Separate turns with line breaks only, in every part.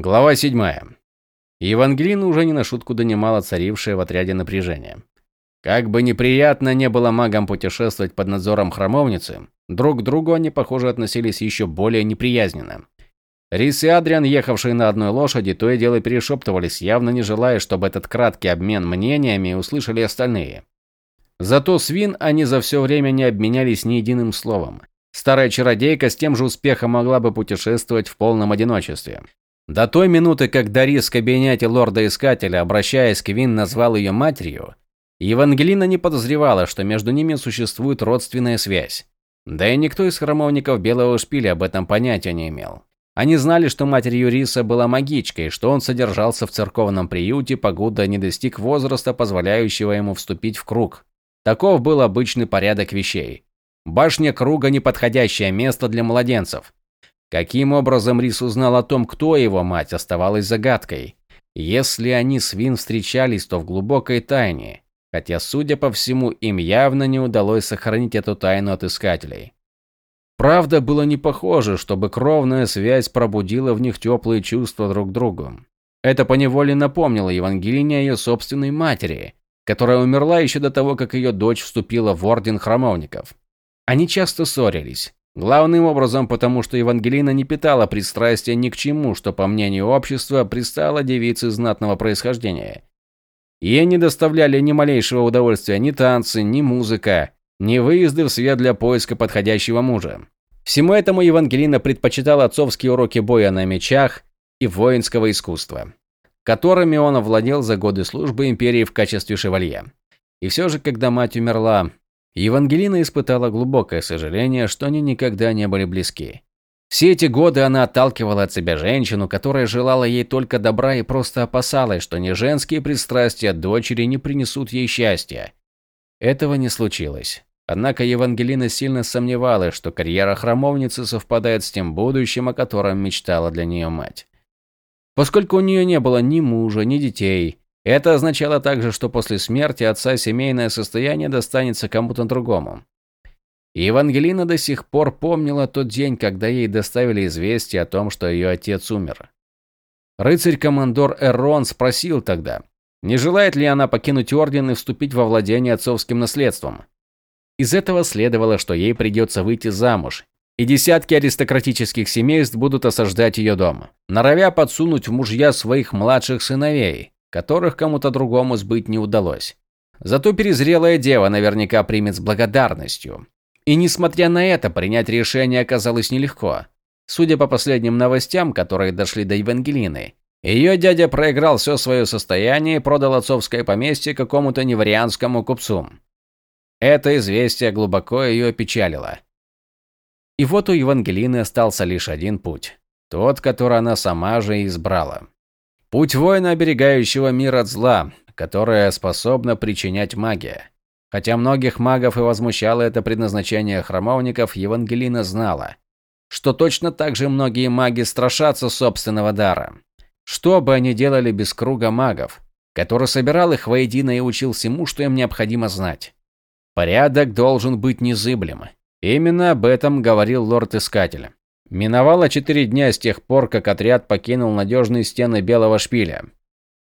Глава 7. Евангелина уже не на шутку донимала царившее в отряде напряжение. Как бы неприятно не было магам путешествовать под надзором храмовницы, друг к другу они, похоже, относились еще более неприязненно. Рис и Адриан, ехавшие на одной лошади, то и дело перешептывались, явно не желая, чтобы этот краткий обмен мнениями услышали остальные. Зато свин они за все время не обменялись ни единым словом. Старая чародейка с тем же успехом могла бы путешествовать в полном одиночестве. До той минуты, как Дарис в кабинете лорда-искателя, обращаясь к Вин, назвал ее матерью, Евангелина не подозревала, что между ними существует родственная связь. Да и никто из храмовников Белого Шпиля об этом понятия не имел. Они знали, что матерь Юриса была магичкой, что он содержался в церковном приюте, покуда не достиг возраста, позволяющего ему вступить в круг. Таков был обычный порядок вещей. Башня круга – неподходящее место для младенцев. Каким образом Рис узнал о том, кто его мать, оставалось загадкой. Если они с Вин встречались, то в глубокой тайне, хотя, судя по всему, им явно не удалось сохранить эту тайну от искателей. Правда, было не похоже, чтобы кровная связь пробудила в них теплые чувства друг к другу. Это поневоле напомнило Евангелине о ее собственной матери, которая умерла еще до того, как ее дочь вступила в орден храмовников. Они часто ссорились. Главным образом потому, что Евангелина не питала пристрастия ни к чему, что, по мнению общества, пристала девице знатного происхождения. Ей не доставляли ни малейшего удовольствия ни танцы, ни музыка, ни выезды в свет для поиска подходящего мужа. Всему этому Евангелина предпочитала отцовские уроки боя на мечах и воинского искусства, которыми он овладел за годы службы империи в качестве шевалье. И все же, когда мать умерла, Евангелина испытала глубокое сожаление, что они никогда не были близки. Все эти годы она отталкивала от себя женщину, которая желала ей только добра и просто опасалась, что ни женские пристрастия дочери не принесут ей счастья. Этого не случилось. Однако Евангелина сильно сомневалась, что карьера храмовницы совпадает с тем будущим, о котором мечтала для нее мать. Поскольку у нее не было ни мужа, ни детей, это означало также, что после смерти отца семейное состояние достанется кому-то другому. Евангелина до сих пор помнила тот день, когда ей доставили известие о том, что ее отец умер. Рыцарь-командор Эррон спросил тогда, не желает ли она покинуть орден и вступить во владение отцовским наследством. Из этого следовало, что ей придется выйти замуж, и десятки аристократических семейств будут осаждать ее дом, норовя подсунуть в мужья своих младших сыновей, которых кому-то другому сбыть не удалось. Зато перезрелая дева наверняка примет с благодарностью. И несмотря на это, принять решение оказалось нелегко. Судя по последним новостям, которые дошли до Евангелины, ее дядя проиграл все свое состояние и продал отцовское поместье какому-то неварианскому купцу. Это известие глубоко ее опечалило. И вот у Евангелины остался лишь один путь. Тот, который она сама же избрала. Путь воина, оберегающего мир от зла, которое способно причинять магия. Хотя многих магов и возмущало это предназначение храмовников, Евангелина знала, что точно так же многие маги страшатся собственного дара. Что бы они делали без круга магов, который собирал их воедино и учил всему, что им необходимо знать. Порядок должен быть незыблем. Именно об этом говорил лорд-искатель. Миновало четыре дня с тех пор, как отряд покинул надежные стены Белого Шпиля.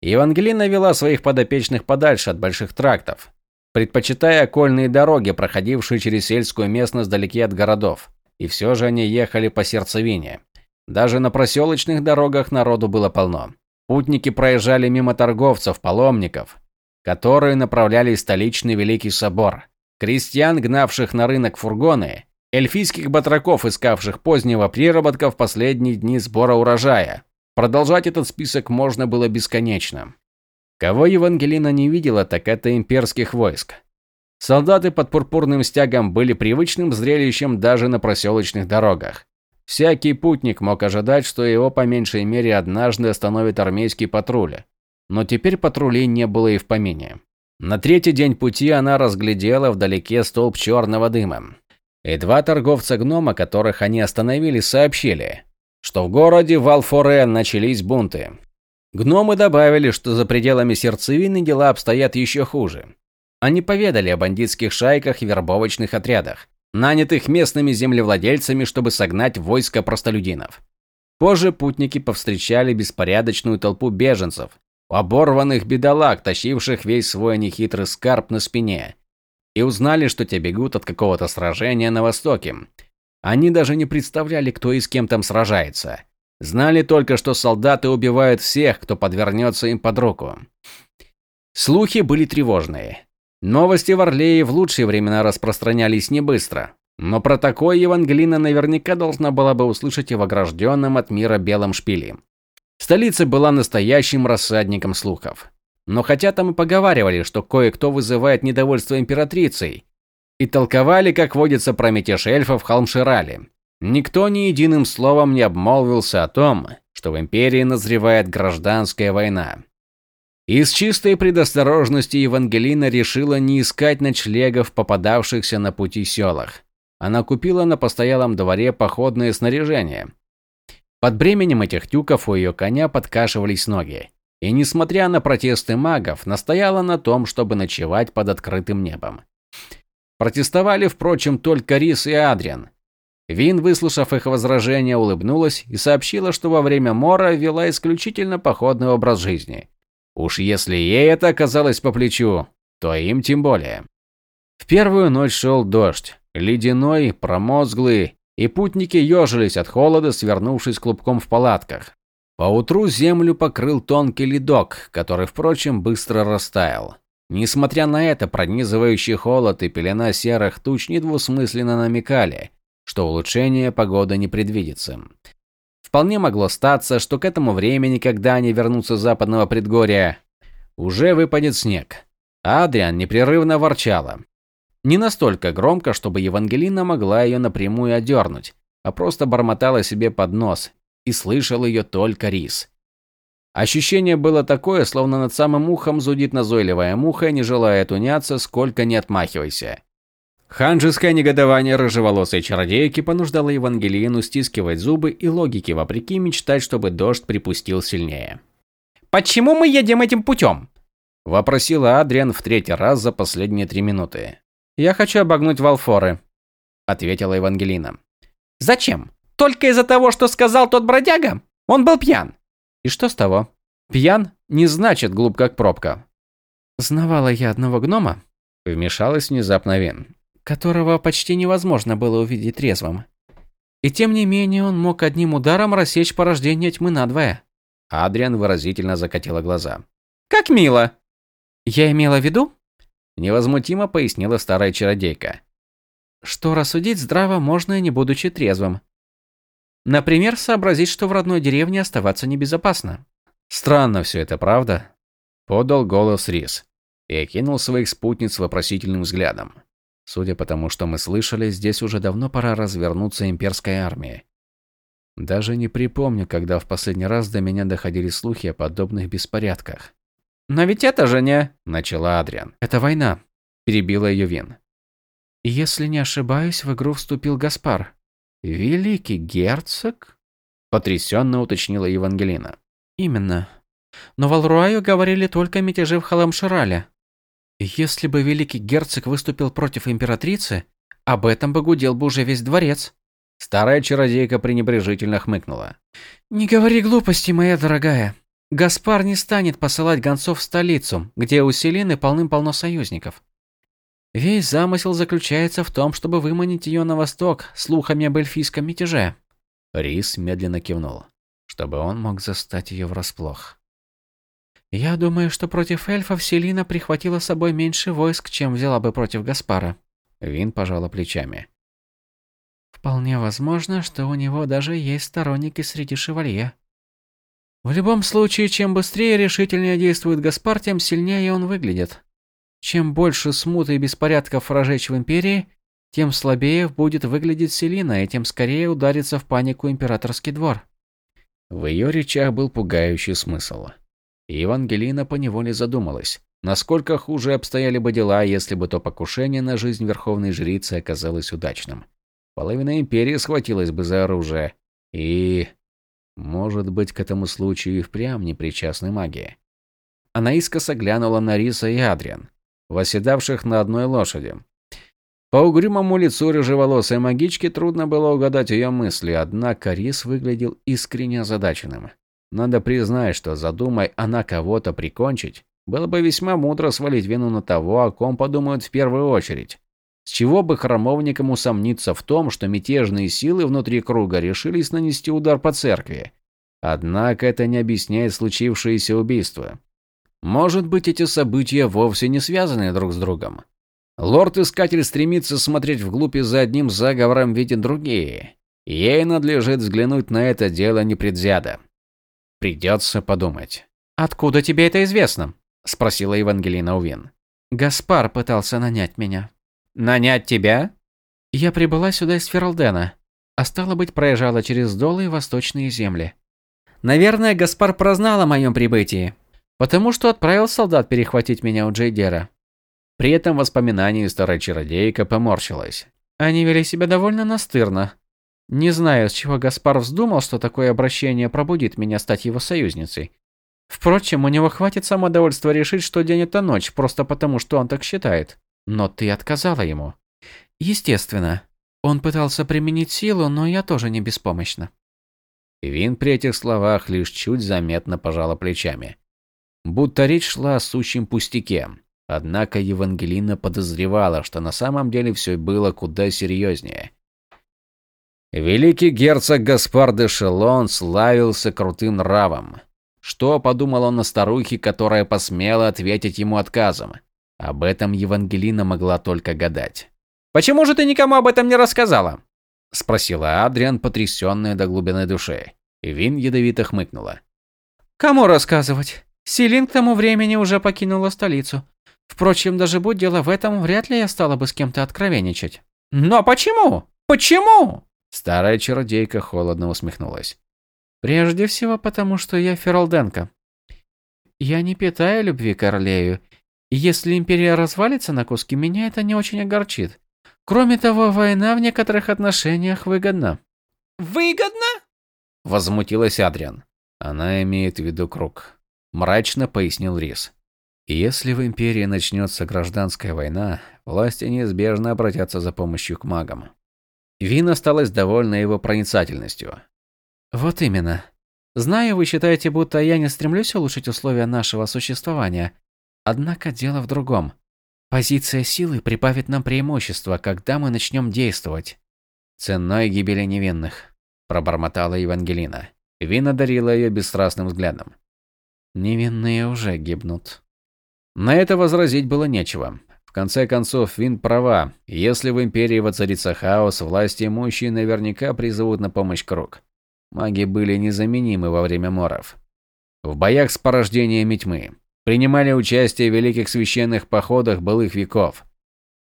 Евангелина вела своих подопечных подальше от больших трактов, предпочитая окольные дороги, проходившие через сельскую местность вдалеке от городов. И все же они ехали по сердцевине. Даже на проселочных дорогах народу было полно. Путники проезжали мимо торговцев, паломников, которые направлялись в столичный Великий Собор. Крестьян, гнавших на рынок фургоны, эльфийских батраков, искавших позднего приработка в последние дни сбора урожая. Продолжать этот список можно было бесконечно. Кого Евангелина не видела, так это имперских войск. Солдаты под пурпурным стягом были привычным зрелищем даже на проселочных дорогах. Всякий путник мог ожидать, что его по меньшей мере однажды остановит армейский патруль. Но теперь патрулей не было и в помине. На третий день пути она разглядела вдалеке столб черного дыма. И два торговца гнома, которых они остановили, сообщили, что в городе Валфорен начались бунты. Гномы добавили, что за пределами сердцевины дела обстоят еще хуже. Они поведали о бандитских шайках и вербовочных отрядах, нанятых местными землевладельцами, чтобы согнать войско простолюдинов. Позже путники повстречали беспорядочную толпу беженцев, оборванных бедолаг, тащивших весь свой нехитрый скарб на спине, и узнали, что те бегут от какого-то сражения на востоке. Они даже не представляли, кто и с кем там сражается. Знали только, что солдаты убивают всех, кто подвернется им под руку. Слухи были тревожные. Новости в Орлее в лучшие времена распространялись не быстро. Но про такое Евангелина наверняка должна была бы услышать и в огражденном от мира белом шпиле. Столица была настоящим рассадником слухов. Но хотя там и поговаривали, что кое-кто вызывает недовольство императрицей, и толковали, как водится про мятеж эльфов в Халмширале, никто ни единым словом не обмолвился о том, что в империи назревает гражданская война. Из чистой предосторожности Евангелина решила не искать ночлегов попадавшихся на пути селах. Она купила на постоялом дворе походное снаряжение. Под бременем этих тюков у ее коня подкашивались ноги. И несмотря на протесты магов, настояла на том, чтобы ночевать под открытым небом. Протестовали, впрочем, только Рис и Адриан. Вин, выслушав их возражения, улыбнулась и сообщила, что во время мора вела исключительно походный образ жизни. Уж если ей это оказалось по плечу, то им тем более. В первую ночь шел дождь, ледяной, промозглый, и путники ежились от холода, свернувшись клубком в палатках. Поутру землю покрыл тонкий ледок, который, впрочем, быстро растаял. Несмотря на это, пронизывающий холод и пелена серых туч недвусмысленно намекали, что улучшения погоды не предвидится. Вполне могло статься, что к этому времени, когда они вернутся с западного предгорья, уже выпадет снег. Адриан непрерывно ворчала. Не настолько громко, чтобы Евангелина могла ее напрямую одернуть, а просто бормотала себе под нос, и слышал ее только Рис. Ощущение было такое, словно над самым ухом зудит назойливая муха, не желая уняться, сколько не отмахивайся. Ханжеское негодование рыжеволосой чародейки понуждало Евангелину стискивать зубы и логики вопреки мечтать, чтобы дождь припустил сильнее.
«Почему мы едем этим путем?»
– вопросила Адриан в третий раз за последние три минуты. «Я хочу обогнуть Валфоры», – ответила Евангелина.
«Зачем? Только из-за того, что сказал тот бродяга? Он был пьян.
И что с того? Пьян не значит глуп как пробка.
Знавала я одного гнома,
вмешалась внезапно Вин,
которого почти невозможно было увидеть трезвым. И тем не менее он мог одним ударом рассечь порождение тьмы надвое.
Адриан выразительно закатила глаза.
Как мило.
Я имела в виду,
невозмутимо пояснила старая чародейка,
что рассудить здраво можно не будучи трезвым. Например, сообразить, что в родной деревне оставаться небезопасно.
Странно все это, правда? Подал голос Рис и окинул своих спутниц вопросительным взглядом. Судя по тому, что мы слышали, здесь уже давно пора развернуться имперской армии. Даже не припомню, когда в последний раз до меня доходили слухи о подобных беспорядках.
«Но ведь это же не...»
– начала Адриан. «Это война», – перебила ее Вин.
«Если не ошибаюсь, в игру вступил Гаспар.
«Великий герцог?» – потрясенно уточнила Евангелина.
«Именно. Но в Алруаю говорили только о мятеже в Халамширале. Если бы великий герцог выступил против императрицы, об этом бы гудел бы уже весь дворец».
Старая чародейка пренебрежительно хмыкнула.
«Не говори глупости, моя дорогая. Гаспар не станет посылать гонцов в столицу, где у Селины полным-полно союзников. Весь замысел заключается в том, чтобы выманить ее на восток слухами об эльфийском мятеже.
Рис медленно кивнул, чтобы он мог застать ее врасплох.
Я думаю, что против эльфов Селина прихватила с собой меньше войск, чем взяла бы против Гаспара.
Вин пожала плечами.
Вполне возможно, что у него даже есть сторонники среди шевалье. В любом случае, чем быстрее и решительнее действует Гаспар, тем сильнее он выглядит. Чем больше смуты и беспорядков разжечь в Империи, тем слабее будет выглядеть Селина, и тем скорее ударится в панику Императорский двор.
В ее речах был пугающий смысл. И Евангелина поневоле задумалась, насколько хуже обстояли бы дела, если бы то покушение на жизнь Верховной Жрицы оказалось удачным. Половина Империи схватилась бы за оружие. И... Может быть, к этому случаю и впрямь не причастны магии. Она искоса глянула на Риса и Адриан восседавших на одной лошади. По угрюмому лицу рыжеволосой магички трудно было угадать ее мысли, однако Рис выглядел искренне озадаченным. Надо признать, что задумай она кого-то прикончить, было бы весьма мудро свалить вину на того, о ком подумают в первую очередь. С чего бы храмовникам усомниться в том, что мятежные силы внутри круга решились нанести удар по церкви? Однако это не объясняет случившееся убийство. Может быть, эти события вовсе не связаны друг с другом. Лорд-искатель стремится смотреть вглубь и за одним заговором видит другие. Ей надлежит взглянуть на это дело непредвзято. Придется подумать.
«Откуда тебе это известно?»
– спросила Евангелина Увин.
«Гаспар пытался нанять меня».
«Нанять тебя?»
«Я прибыла сюда из Фералдена, а стало быть, проезжала через Долы и Восточные земли».
«Наверное, Гаспар прознал о моем прибытии,
потому что отправил солдат перехватить меня у Джейдера».
При этом воспоминании старая чародейка поморщилась.
Они вели себя довольно настырно. Не знаю, с чего Гаспар вздумал, что такое обращение пробудит меня стать его союзницей. Впрочем, у него хватит самодовольства решить, что день это ночь, просто потому, что он так считает. Но ты отказала ему. Естественно. Он пытался применить силу, но я тоже не беспомощна.
Вин при этих словах лишь чуть заметно пожала плечами. Будто речь шла о сущем пустяке. Однако Евангелина подозревала, что на самом деле все было куда серьезнее. Великий герцог Гаспар де Шелон славился крутым нравом. Что подумал он о старухе, которая посмела ответить ему отказом? Об этом Евангелина могла только гадать.
«Почему же ты никому об этом не рассказала?»
– спросила Адриан, потрясенная до глубины души. Вин ядовито хмыкнула.
«Кому рассказывать? Селин к тому времени уже покинула столицу. Впрочем, даже будь дело в этом, вряд ли я стала бы с кем-то откровенничать».
«Но почему? Почему?»
Старая чародейка холодно усмехнулась.
Прежде всего потому, что я Фералденко. Я не питаю любви к Орлею, если Империя развалится на куски, меня это не очень огорчит. Кроме того, война в некоторых отношениях выгодна.
«Выгодно?»
– возмутилась Адриан. Она имеет в виду круг. Мрачно пояснил Рис. Если в Империи начнется гражданская война, власти неизбежно обратятся за помощью к магам. Вин осталась довольна его проницательностью.
Вот именно. Знаю, вы считаете, будто я не стремлюсь улучшить условия нашего существования. Однако дело в другом. Позиция силы прибавит нам преимущество, когда мы начнем действовать.
Ценой гибели невинных, пробормотала Евангелина. Вина дарила ее бесстрастным взглядом.
Невинные уже гибнут.
На это возразить было нечего. В конце концов, Вин права. Если в Империи воцарится хаос, власти имущие наверняка призовут на помощь круг. Маги были незаменимы во время моров. В боях с порождениями тьмы. Принимали участие в великих священных походах былых веков.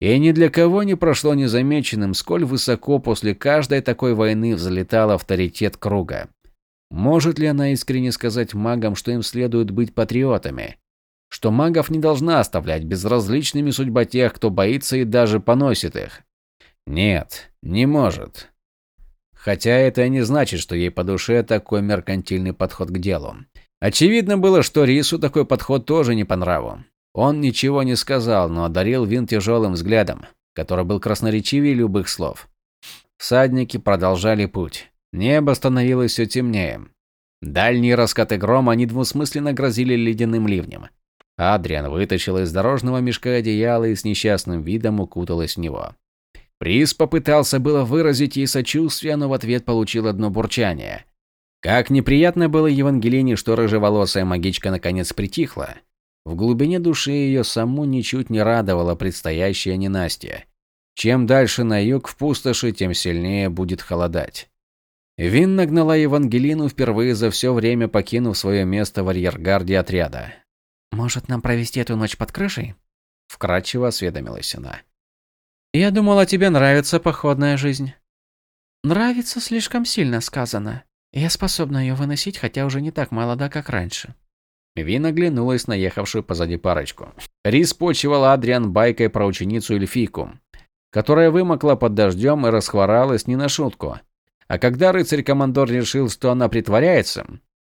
И ни для кого не прошло незамеченным, сколь высоко после каждой такой войны взлетал авторитет круга. Может ли она искренне сказать магам, что им следует быть патриотами? Что магов не должна оставлять безразличными судьба тех, кто боится и даже поносит их? Нет, не может. Хотя это не значит, что ей по душе такой меркантильный подход к делу. Очевидно было, что Рису такой подход тоже не по нраву. Он ничего не сказал, но одарил Вин тяжелым взглядом, который был красноречивее любых слов. Всадники продолжали путь. Небо становилось все темнее. Дальние раскаты грома недвусмысленно грозили ледяным ливнем. Адриан вытащил из дорожного мешка одеяло и с несчастным видом укуталась в него. Приз попытался было выразить ей сочувствие, но в ответ получил одно бурчание. Как неприятно было Евангелине, что рыжеволосая магичка наконец притихла. В глубине души ее саму ничуть не радовало предстоящее ненастье. Чем дальше на юг в пустоши, тем сильнее будет холодать. Вин нагнала Евангелину впервые за все время покинув свое место в арьергарде отряда.
«Может, нам провести эту ночь под крышей?»
Вкратчиво осведомилась она.
Я думала, тебе нравится походная жизнь. Нравится слишком сильно сказано. Я способна ее выносить, хотя уже не так молода, как раньше.
Вин оглянулась на ехавшую позади парочку. Рис почивала Адриан байкой про ученицу Эльфийку, которая вымокла под дождем и расхворалась не на шутку. А когда рыцарь-командор решил, что она притворяется,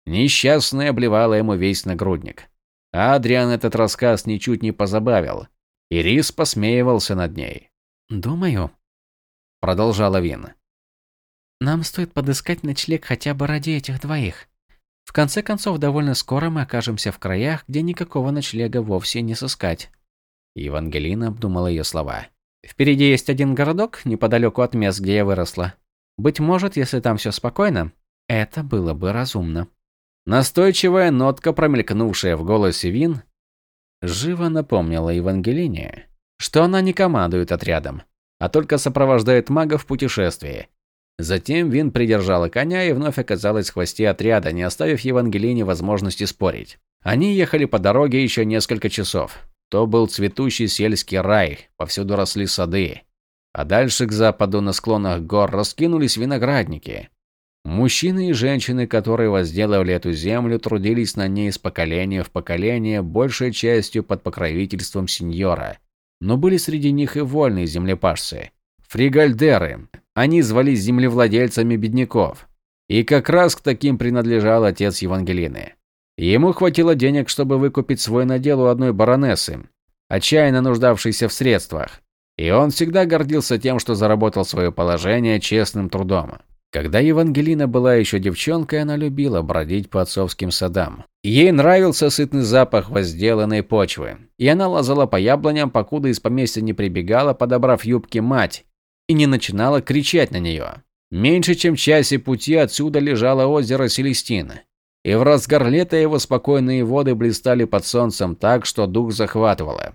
несчастная обливала ему весь нагрудник. Адриан этот рассказ ничуть не позабавил, и Рис посмеивался над ней.
«Думаю», — продолжала Вин, — «нам стоит подыскать ночлег хотя бы ради этих двоих. В конце концов, довольно скоро мы окажемся в краях, где никакого ночлега вовсе не сыскать».
Евангелина обдумала ее слова.
«Впереди есть один городок, неподалеку от мест, где я выросла. Быть может, если там все спокойно, это было бы разумно».
Настойчивая нотка, промелькнувшая в голосе Вин, живо напомнила Евангелине, что она не командует отрядом, а только сопровождает мага в путешествии. Затем Вин придержала коня и вновь оказалась в хвосте отряда, не оставив Евангелине возможности спорить. Они ехали по дороге еще несколько часов. То был цветущий сельский рай, повсюду росли сады. А дальше к западу на склонах гор раскинулись виноградники. Мужчины и женщины, которые возделывали эту землю, трудились на ней из поколения в поколение, большей частью под покровительством сеньора. Но были среди них и вольные землепашцы. Фригальдеры. Они звались землевладельцами бедняков. И как раз к таким принадлежал отец Евангелины. Ему хватило денег, чтобы выкупить свой надел у одной баронессы, отчаянно нуждавшейся в средствах. И он всегда гордился тем, что заработал свое положение честным трудом. Когда Евангелина была еще девчонкой, она любила бродить по отцовским садам. Ей нравился сытный запах возделанной почвы, и она лазала по яблоням, покуда из поместья не прибегала, подобрав юбки мать, и не начинала кричать на нее. Меньше чем часе пути отсюда лежало озеро Селестина, и в разгар лета его спокойные воды блистали под солнцем так, что дух захватывало.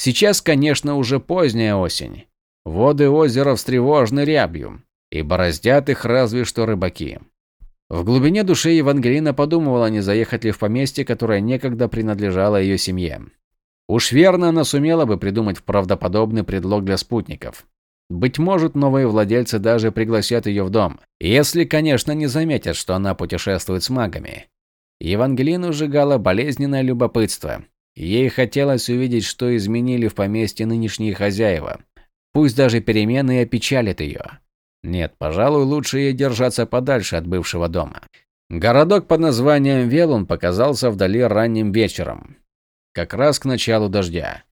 Сейчас, конечно, уже поздняя осень. Воды озера встревожены рябью, и бороздят их разве что рыбаки. В глубине души Евангелина подумывала, не заехать ли в поместье, которое некогда принадлежало ее семье. Уж верно она сумела бы придумать правдоподобный предлог для спутников. Быть может, новые владельцы даже пригласят ее в дом, если, конечно, не заметят, что она путешествует с магами. Евангелину сжигало болезненное любопытство. Ей хотелось увидеть, что изменили в поместье нынешние хозяева. Пусть даже перемены опечалят ее. Нет, пожалуй, лучше ей держаться подальше от бывшего дома. Городок под названием Велун показался вдали ранним вечером, как раз к началу дождя.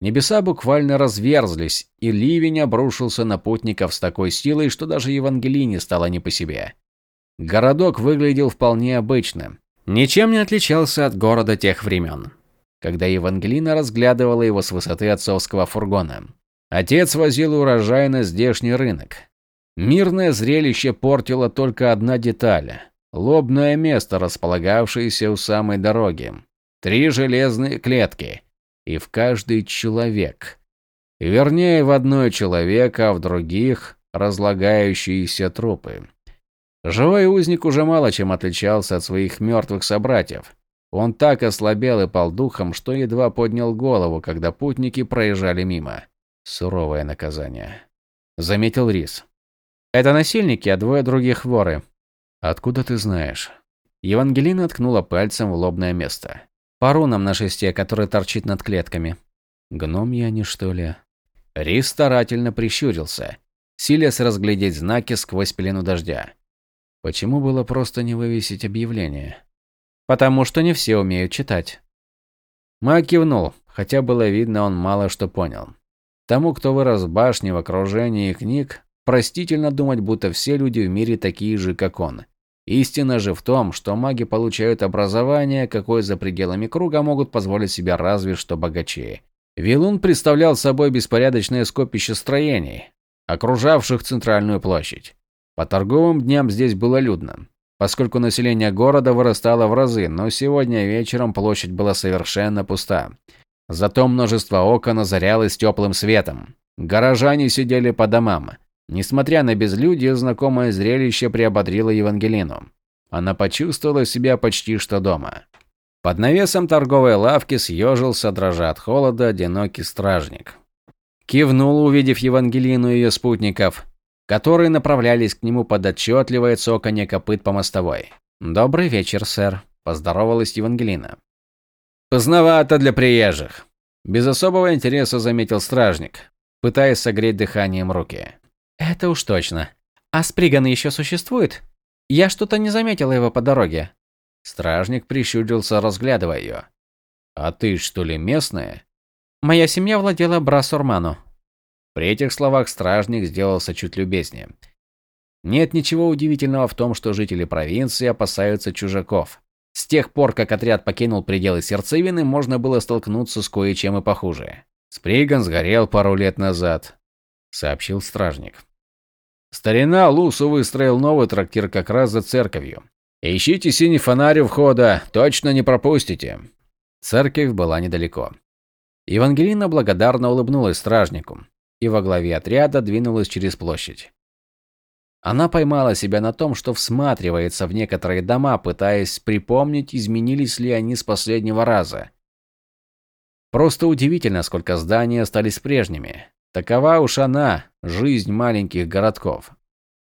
Небеса буквально разверзлись, и ливень обрушился на путников с такой силой, что даже Евангелине стало не по себе. Городок выглядел вполне обычным, ничем не отличался от города тех времен, когда Евангелина разглядывала его с высоты отцовского фургона. Отец возил урожай на здешний рынок, Мирное зрелище портила только одна деталь – лобное место, располагавшееся у самой дороги. Три железные клетки. И в каждый человек. Вернее, в одной человека, а в других – разлагающиеся трупы. Живой узник уже мало чем отличался от своих мертвых собратьев. Он так ослабел и пал духом, что едва поднял голову, когда путники проезжали мимо. Суровое наказание. Заметил Рис.
Это насильники, а двое других воры.
Откуда ты знаешь? Евангелина ткнула пальцем в лобное место.
По рунам на шесте, который торчит над клетками.
Гномья они, что ли? Рис старательно прищурился, силясь разглядеть знаки сквозь пелену дождя. Почему было просто не вывесить объявление?
Потому что не все умеют читать.
Маг кивнул, хотя было видно, он мало что понял. Тому, кто вырос в башне в окружении книг, Простительно думать, будто все люди в мире такие же, как он. Истина же в том, что маги получают образование, какое за пределами круга могут позволить себе разве что богачи. Вилун представлял собой беспорядочное скопище строений, окружавших центральную площадь. По торговым дням здесь было людно, поскольку население города вырастало в разы, но сегодня вечером площадь была совершенно пуста. Зато множество окон озарялось теплым светом. Горожане сидели по домам. Несмотря на безлюдие, знакомое зрелище приободрило Евангелину. Она почувствовала себя почти что дома. Под навесом торговой лавки съежился, дрожа от холода, одинокий стражник. Кивнул, увидев Евангелину и ее спутников, которые направлялись к нему под отчетливое цоканье копыт по мостовой. «Добрый вечер, сэр», – поздоровалась Евангелина. «Поздновато для приезжих», – без особого интереса заметил стражник, пытаясь согреть дыханием руки.
Это уж точно. А Сприган еще существует? Я что-то не заметила его по дороге.
Стражник прищурился, разглядывая ее. А ты что ли местная?
Моя семья владела Брасурману.
При этих словах стражник сделался чуть любезнее. Нет ничего удивительного в том, что жители провинции опасаются чужаков. С тех пор, как отряд покинул пределы сердцевины, можно было столкнуться с кое-чем и похуже. Сприган сгорел пару лет назад, сообщил стражник. Старина Лусу выстроил новый трактир как раз за церковью. Ищите синий фонарь у входа, точно не пропустите. Церковь была недалеко. Евангелина благодарно улыбнулась стражнику и во главе отряда двинулась через площадь. Она поймала себя на том, что всматривается в некоторые дома, пытаясь припомнить, изменились ли они с последнего раза. Просто удивительно, сколько зданий остались прежними. Такова уж она, жизнь маленьких городков.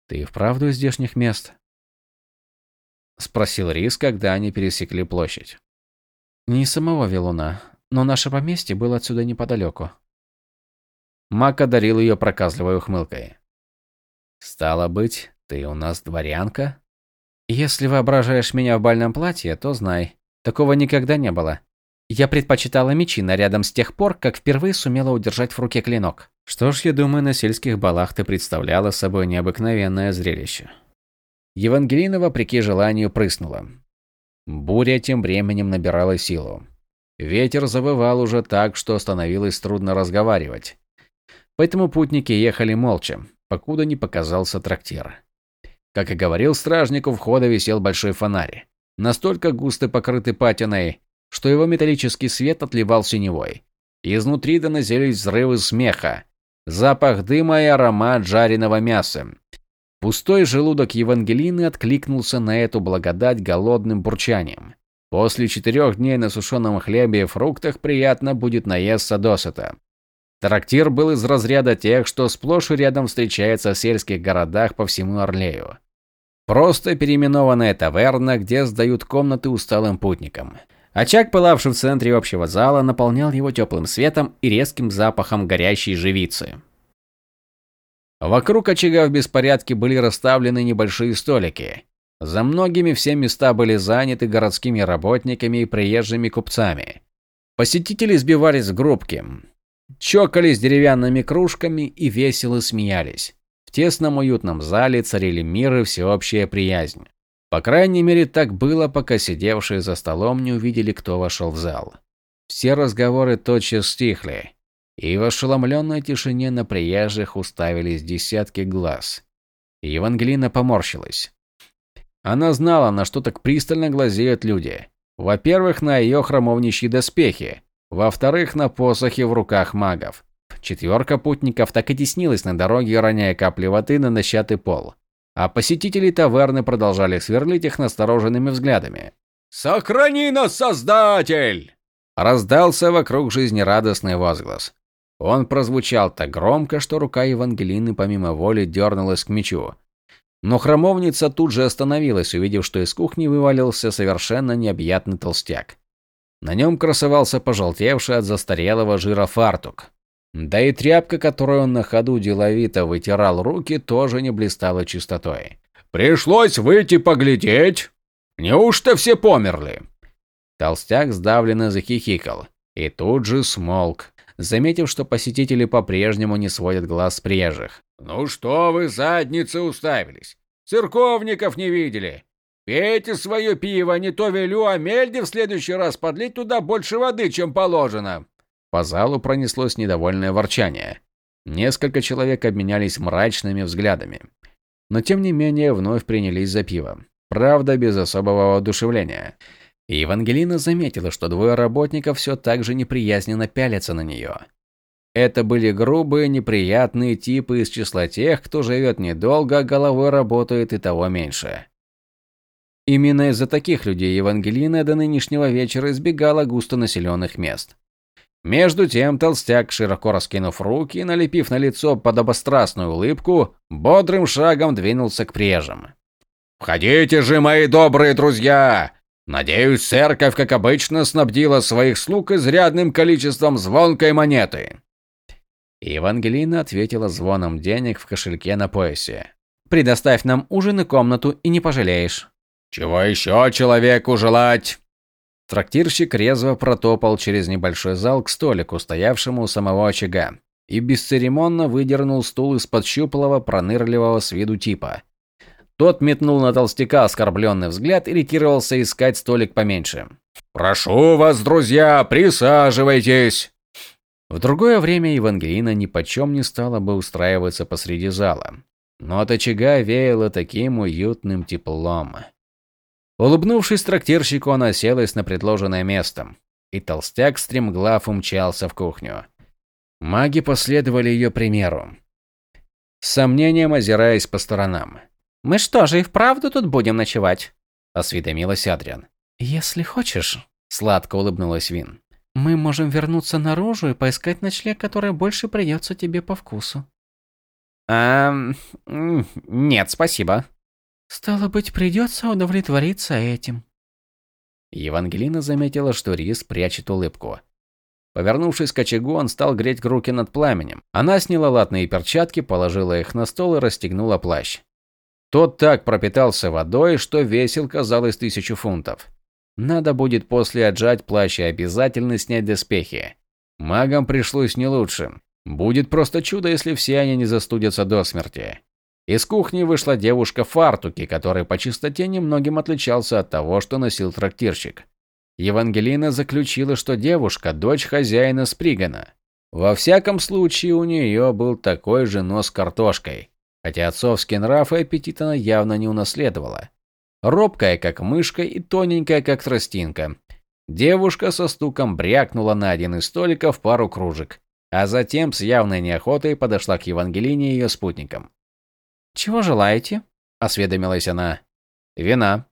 Ты вправду из здешних мест? спросил Рис, когда они пересекли площадь.
Не самого Вилуна, но наше поместье было отсюда неподалеку.
Мак одарил ее проказливой ухмылкой. Стало быть, ты у нас дворянка?
Если воображаешь меня в бальном платье, то знай, такого никогда не было. Я предпочитала мечи нарядом с тех пор, как впервые сумела удержать в руке клинок.
Что ж, я думаю, на сельских балах ты представляла собой необыкновенное зрелище. Евангелина, вопреки желанию, прыснула. Буря тем временем набирала силу. Ветер завывал уже так, что становилось трудно разговаривать. Поэтому путники ехали молча, покуда не показался трактир. Как и говорил стражник, у входа висел большой фонарь, настолько густо покрытый патиной, что его металлический свет отливал синевой. Изнутри доносились взрывы смеха, запах дыма и аромат жареного мяса. Пустой желудок Евангелины откликнулся на эту благодать голодным бурчанием. После четырех дней на сушеном хлебе и фруктах приятно будет наесться досыта. Трактир был из разряда тех, что сплошь и рядом встречается в сельских городах по всему Орлею. Просто переименованная таверна, где сдают комнаты усталым путникам. Очаг, пылавший в центре общего зала, наполнял его теплым светом и резким запахом горящей живицы. Вокруг очага в беспорядке были расставлены небольшие столики. За многими все места были заняты городскими работниками и приезжими купцами. Посетители сбивались в группки, чокались деревянными кружками и весело смеялись. В тесном уютном зале царили мир и всеобщая приязнь. По крайней мере, так было, пока сидевшие за столом не увидели, кто вошел в зал. Все разговоры тотчас стихли, и в ошеломленной тишине на приезжих уставились десятки глаз. Евангелина поморщилась. Она знала, на что так пристально глазеют люди. Во-первых, на ее храмовничьи доспехи, во-вторых, на посохи в руках магов. Четверка путников так и теснилась на дороге, роняя капли воды на нащатый пол а посетители таверны продолжали сверлить их настороженными взглядами.
«Сохрани нас, Создатель!»
Раздался вокруг жизнерадостный возглас. Он прозвучал так громко, что рука Евангелины помимо воли дернулась к мечу. Но храмовница тут же остановилась, увидев, что из кухни вывалился совершенно необъятный толстяк. На нем красовался пожелтевший от застарелого жира фартук. Да и тряпка, которой он на ходу деловито вытирал руки, тоже не блистала чистотой.
«Пришлось выйти поглядеть. Неужто все померли?»
Толстяк сдавленно захихикал и тут же смолк, заметив, что посетители по-прежнему не сводят глаз с приезжих.
«Ну что вы задницы уставились? Церковников не видели? Пейте свое пиво, не то велю Амельде в следующий раз подлить туда больше воды, чем положено».
По залу пронеслось недовольное ворчание. Несколько человек обменялись мрачными взглядами. Но тем не менее вновь принялись за пиво. Правда, без особого воодушевления. И Евангелина заметила, что двое работников все так же неприязненно пялятся на нее. Это были грубые, неприятные типы из числа тех, кто живет недолго, а головой работает и того меньше. Именно из-за таких людей Евангелина до нынешнего вечера избегала густонаселенных мест. Между тем толстяк, широко раскинув руки и налепив на лицо подобострастную улыбку, бодрым шагом двинулся к приезжим.
«Входите же, мои добрые друзья! Надеюсь, церковь, как обычно, снабдила своих слуг изрядным количеством звонкой монеты».
Евангелина ответила звоном денег в кошельке на поясе.
«Предоставь нам ужин и комнату, и не пожалеешь».
«Чего еще человеку желать?»
Трактирщик резво протопал через небольшой зал к столику, стоявшему у самого очага, и бесцеремонно выдернул стул из-под щуплого, пронырливого с виду типа. Тот метнул на толстяка оскорбленный взгляд и ретировался искать столик поменьше.
«Прошу вас, друзья, присаживайтесь!»
В другое время Евангелина ни почем не стала бы устраиваться посреди зала. Но от очага веяло таким уютным теплом. Улыбнувшись трактирщику, она селась на предложенное место, и толстяк стремглав умчался в кухню. Маги последовали ее примеру, с сомнением озираясь по сторонам.
«Мы что же и вправду тут будем ночевать?»
– осведомилась Адриан.
«Если хочешь», –
сладко улыбнулась Вин.
«Мы можем вернуться наружу и поискать ночлег, который больше придется тебе по вкусу».
«А... нет, спасибо».
«Стало быть, придется удовлетвориться этим».
Евангелина заметила, что Рис прячет улыбку. Повернувшись к очагу, он стал греть руки над пламенем. Она сняла латные перчатки, положила их на стол и расстегнула плащ. Тот так пропитался водой, что весил, казалось, тысячу фунтов. Надо будет после отжать плащ и обязательно снять доспехи. Магам пришлось не лучше. Будет просто чудо, если все они не застудятся до смерти. Из кухни вышла девушка в фартуке, который по чистоте немногим отличался от того, что носил трактирщик. Евангелина заключила, что девушка – дочь хозяина Спригана. Во всяком случае, у нее был такой же нос картошкой, хотя отцовский нрав и аппетит она явно не унаследовала. Робкая, как мышка, и тоненькая, как тростинка. Девушка со стуком брякнула на один из столиков пару кружек, а затем с явной неохотой подошла к Евангелине и ее спутникам.
«Чего желаете?» – осведомилась она. «Вина».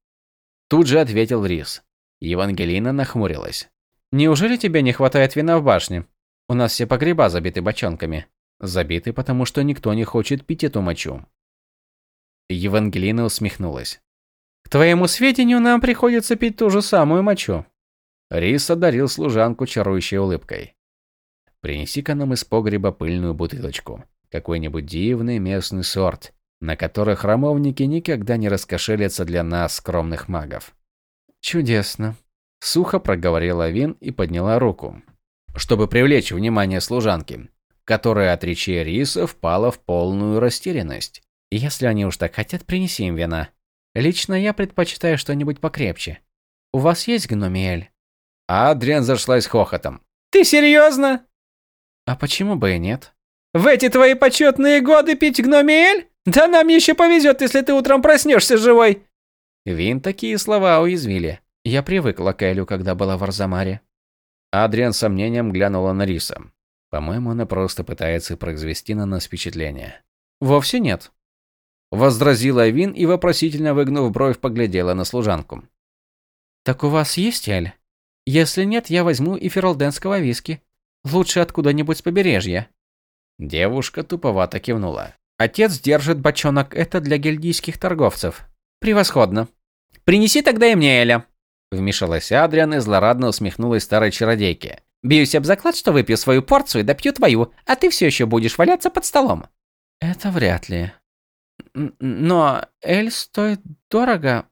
Тут же ответил Рис. Евангелина нахмурилась. «Неужели тебе не хватает вина в башне? У нас все погреба забиты бочонками. Забиты, потому что никто не хочет пить эту мочу». Евангелина усмехнулась. «К твоему сведению, нам приходится пить ту же самую мочу». Рис одарил служанку чарующей улыбкой. «Принеси-ка нам из погреба пыльную бутылочку. Какой-нибудь дивный местный сорт, на которых храмовники никогда не раскошелятся для нас, скромных магов». «Чудесно», – сухо проговорила Вин и подняла руку, чтобы привлечь внимание служанки, которая от речи Риса впала в полную растерянность. «Если они уж так хотят, принеси им вина. Лично я предпочитаю что-нибудь покрепче. У вас есть гномиэль?»
Адриан зашлась хохотом.
«Ты серьезно?»
«А почему бы и нет?»
«В эти твои почетные годы пить гномиэль? Да нам еще повезет, если ты утром проснешься живой!»
Вин такие слова уязвили.
Я привыкла к Элю, когда была в Арзамаре.
Адриан с сомнением глянула на Риса. По-моему, она просто пытается произвести на нас впечатление.
Вовсе нет.
Возразила Вин и, вопросительно выгнув бровь, поглядела на служанку.
«Так у вас есть Эль? Если нет, я возьму и фералденского виски. Лучше откуда-нибудь с побережья».
Девушка туповато кивнула.
«Отец держит бочонок, это для гильдийских торговцев. Превосходно. Принеси тогда и мне Эля. Вмешалась Адриан и злорадно усмехнулась старой чародейке. Бьюсь об заклад, что выпью свою порцию и допью твою, а ты все еще будешь валяться под столом. Это вряд ли. Но Эль стоит дорого,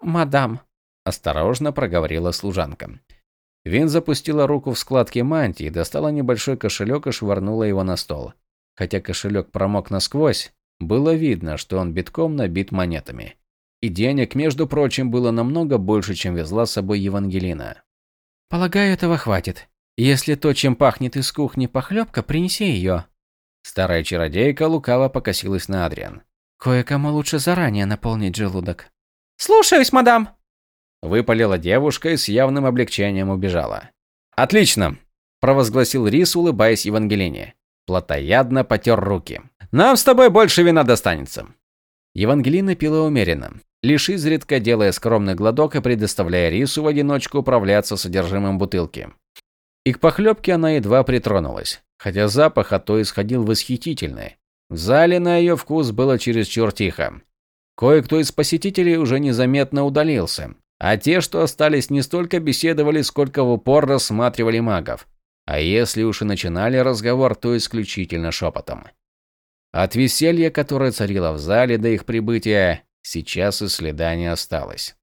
мадам.
Осторожно проговорила служанка. Вин запустила руку в складки мантии, достала небольшой кошелек и швырнула его на стол. Хотя кошелек промок насквозь, было видно, что он битком набит монетами. И денег, между прочим, было намного больше, чем везла с собой Евангелина.
«Полагаю, этого хватит. Если то, чем пахнет из кухни похлебка, принеси ее».
Старая чародейка лукаво покосилась на Адриан.
«Кое-кому лучше заранее наполнить желудок».
«Слушаюсь, мадам!»
Выпалила девушка и с явным облегчением убежала. «Отлично!» – провозгласил Рис, улыбаясь Евангелине. Платоядно потер руки. «Нам с тобой больше вина достанется!» Евангелина пила умеренно лишь изредка делая скромный глоток и предоставляя Рису в одиночку управляться содержимым бутылки. И к похлебке она едва притронулась, хотя запах от той исходил восхитительный. В зале на ее вкус было чересчур тихо. Кое-кто из посетителей уже незаметно удалился, а те, что остались, не столько беседовали, сколько в упор рассматривали магов. А если уж и начинали разговор, то исключительно шепотом. От веселья, которое царило в зале до их прибытия, Сейчас и следа не осталось.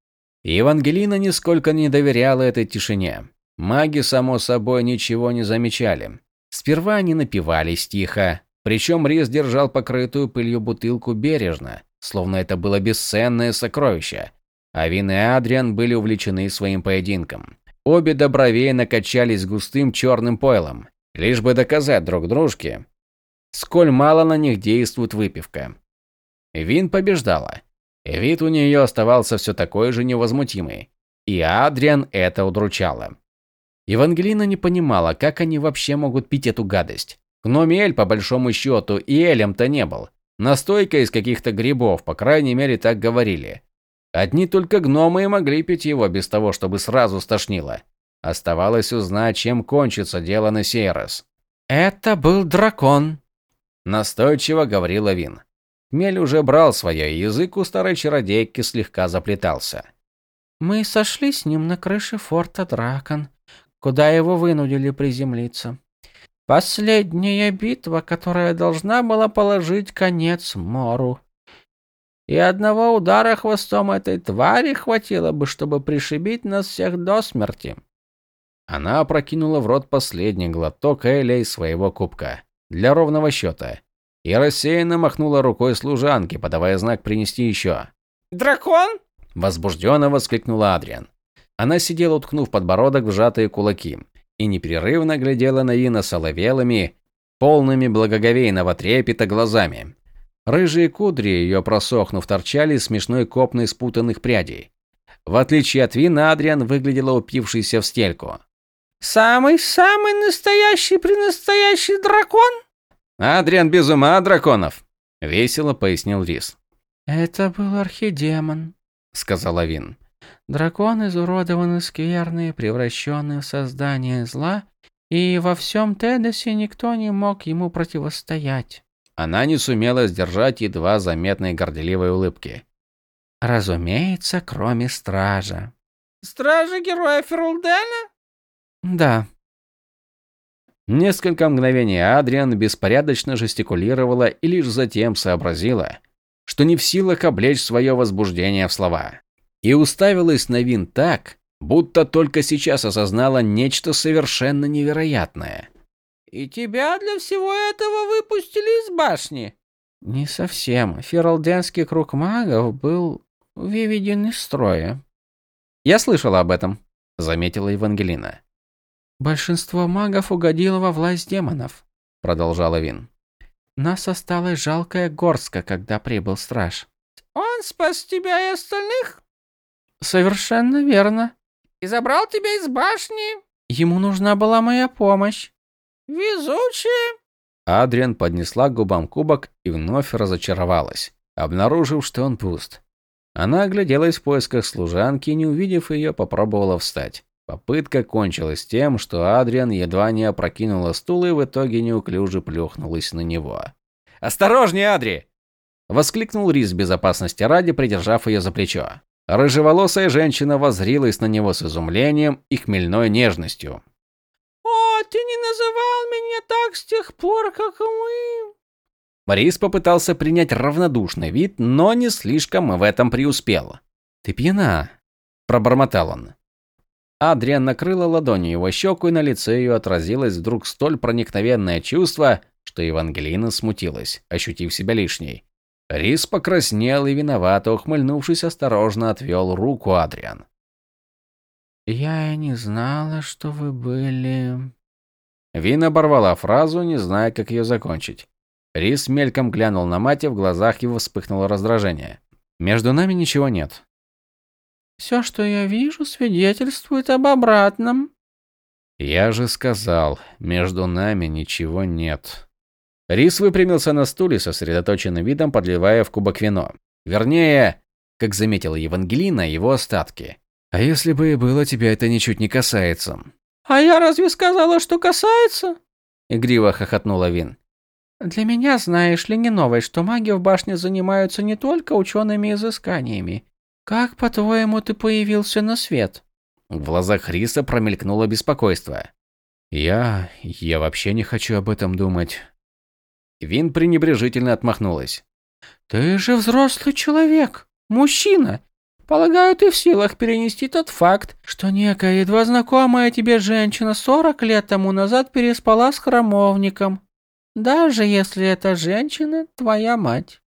Евангелина нисколько не доверяла этой тишине. Маги, само собой, ничего не замечали. Сперва они напивались тихо, причем Рис держал покрытую пылью бутылку бережно, словно это было бесценное сокровище. А Вин и Адриан были увлечены своим поединком. Обе до бровей накачались густым черным пойлом, лишь бы доказать друг дружке, сколь мало на них действует выпивка. Вин побеждала. Вид у нее оставался все такой же невозмутимый. И Адриан это удручало. Евангелина не понимала, как они вообще могут пить эту гадость. Гномиэль, по большому счету, и Элем-то не был. Настойка из каких-то грибов, по крайней мере, так говорили. Одни только гномы и могли пить его без того, чтобы сразу стошнило. Оставалось узнать, чем кончится дело на сей раз.
«Это был дракон», –
настойчиво говорила Вин. Мель уже брал свое, язык у старой чародейки слегка заплетался.
«Мы сошли с ним на крыше форта Дракон, куда его вынудили приземлиться. Последняя битва, которая должна была положить конец Мору. И одного удара хвостом этой твари хватило бы, чтобы пришибить нас всех до смерти».
Она опрокинула в рот последний глоток Эля из своего кубка для ровного счета и рассеянно махнула рукой служанке, подавая знак принести еще.
«Дракон?»
– возбужденно воскликнула Адриан. Она сидела, уткнув подбородок в сжатые кулаки, и непрерывно глядела на Ина соловелыми, полными благоговейного трепета глазами. Рыжие кудри ее просохнув торчали смешной копной спутанных прядей. В отличие от Вина, Адриан выглядела упившейся в стельку.
«Самый-самый настоящий-пренастоящий дракон?»
Адриан без ума от драконов, весело пояснил Рис.
Это был архидемон,
сказала Вин.
Дракон изуродованный, скверный, превращенный в создание зла, и во всем Тедосе никто не мог ему противостоять.
Она не сумела сдержать едва заметной горделивой улыбки.
Разумеется, кроме стража.
Стража героя Ферлдена?
Да,
Несколько мгновений Адриан беспорядочно жестикулировала и лишь затем сообразила, что не в силах облечь свое возбуждение в слова. И уставилась на Вин так, будто только сейчас осознала нечто совершенно невероятное.
«И тебя для всего этого выпустили из башни?»
«Не совсем. Фералденский круг магов был выведен из строя».
«Я слышала об этом», — заметила Евангелина.
«Большинство магов угодило во власть демонов», — продолжала Вин. «Нас осталась жалкая горстка, когда прибыл страж».
«Он спас тебя и остальных?»
«Совершенно верно».
«И забрал тебя из башни?»
«Ему нужна была моя помощь».
«Везучая».
Адриан поднесла к губам кубок и вновь разочаровалась, обнаружив, что он пуст. Она огляделась в поисках служанки и, не увидев ее, попробовала встать. Попытка кончилась тем, что Адриан едва не опрокинула стул и в итоге неуклюже плюхнулась на него.
«Осторожнее, Адри!»
Воскликнул Рис безопасности ради, придержав ее за плечо. Рыжеволосая женщина воззрилась на него с изумлением и хмельной нежностью.
«О, ты не называл меня так с тех пор, как мы...»
Рис попытался принять равнодушный вид, но не слишком в этом преуспел. «Ты пьяна», – пробормотал он. Адриан накрыла ладонью его щеку, и на лице ее отразилось вдруг столь проникновенное чувство, что Евангелина смутилась, ощутив себя лишней. Рис покраснел и виновато, ухмыльнувшись, осторожно отвел руку Адриан.
«Я не знала, что вы были...»
Вин оборвала фразу, не зная, как ее закончить. Рис мельком глянул на мать, и в глазах его вспыхнуло раздражение. «Между нами ничего нет.
Все, что я вижу, свидетельствует об обратном.
Я же сказал, между нами ничего нет. Рис выпрямился на стуле, сосредоточенным видом подливая в кубок вино. Вернее, как заметила Евангелина, его остатки. А если бы и было, тебя это ничуть не касается.
А я разве сказала, что касается?
Игриво хохотнула Вин.
Для меня, знаешь ли, не новость, что маги в башне занимаются не только учеными изысканиями, «Как, по-твоему, ты появился на свет?»
В глазах Риса промелькнуло беспокойство. «Я... я вообще не хочу об этом думать». Вин пренебрежительно отмахнулась.
«Ты же взрослый человек, мужчина. Полагаю, ты в силах перенести тот факт, что некая едва знакомая тебе женщина 40 лет тому назад переспала с храмовником, даже если эта женщина твоя мать.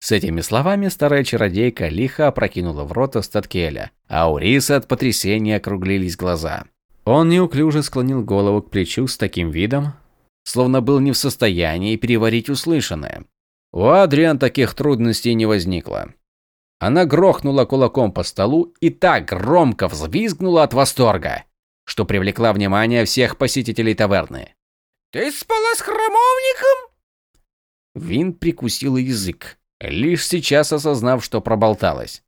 С этими словами старая чародейка лихо опрокинула в рот остатки Эля, а у Риса от потрясения округлились глаза. Он неуклюже склонил голову к плечу с таким видом, словно был не в состоянии переварить услышанное. У Адриан таких трудностей не возникло. Она грохнула кулаком по столу и так громко взвизгнула от восторга, что привлекла внимание всех посетителей таверны.
«Ты спала с храмовником?»
Вин прикусила язык, лишь сейчас осознав, что проболталась.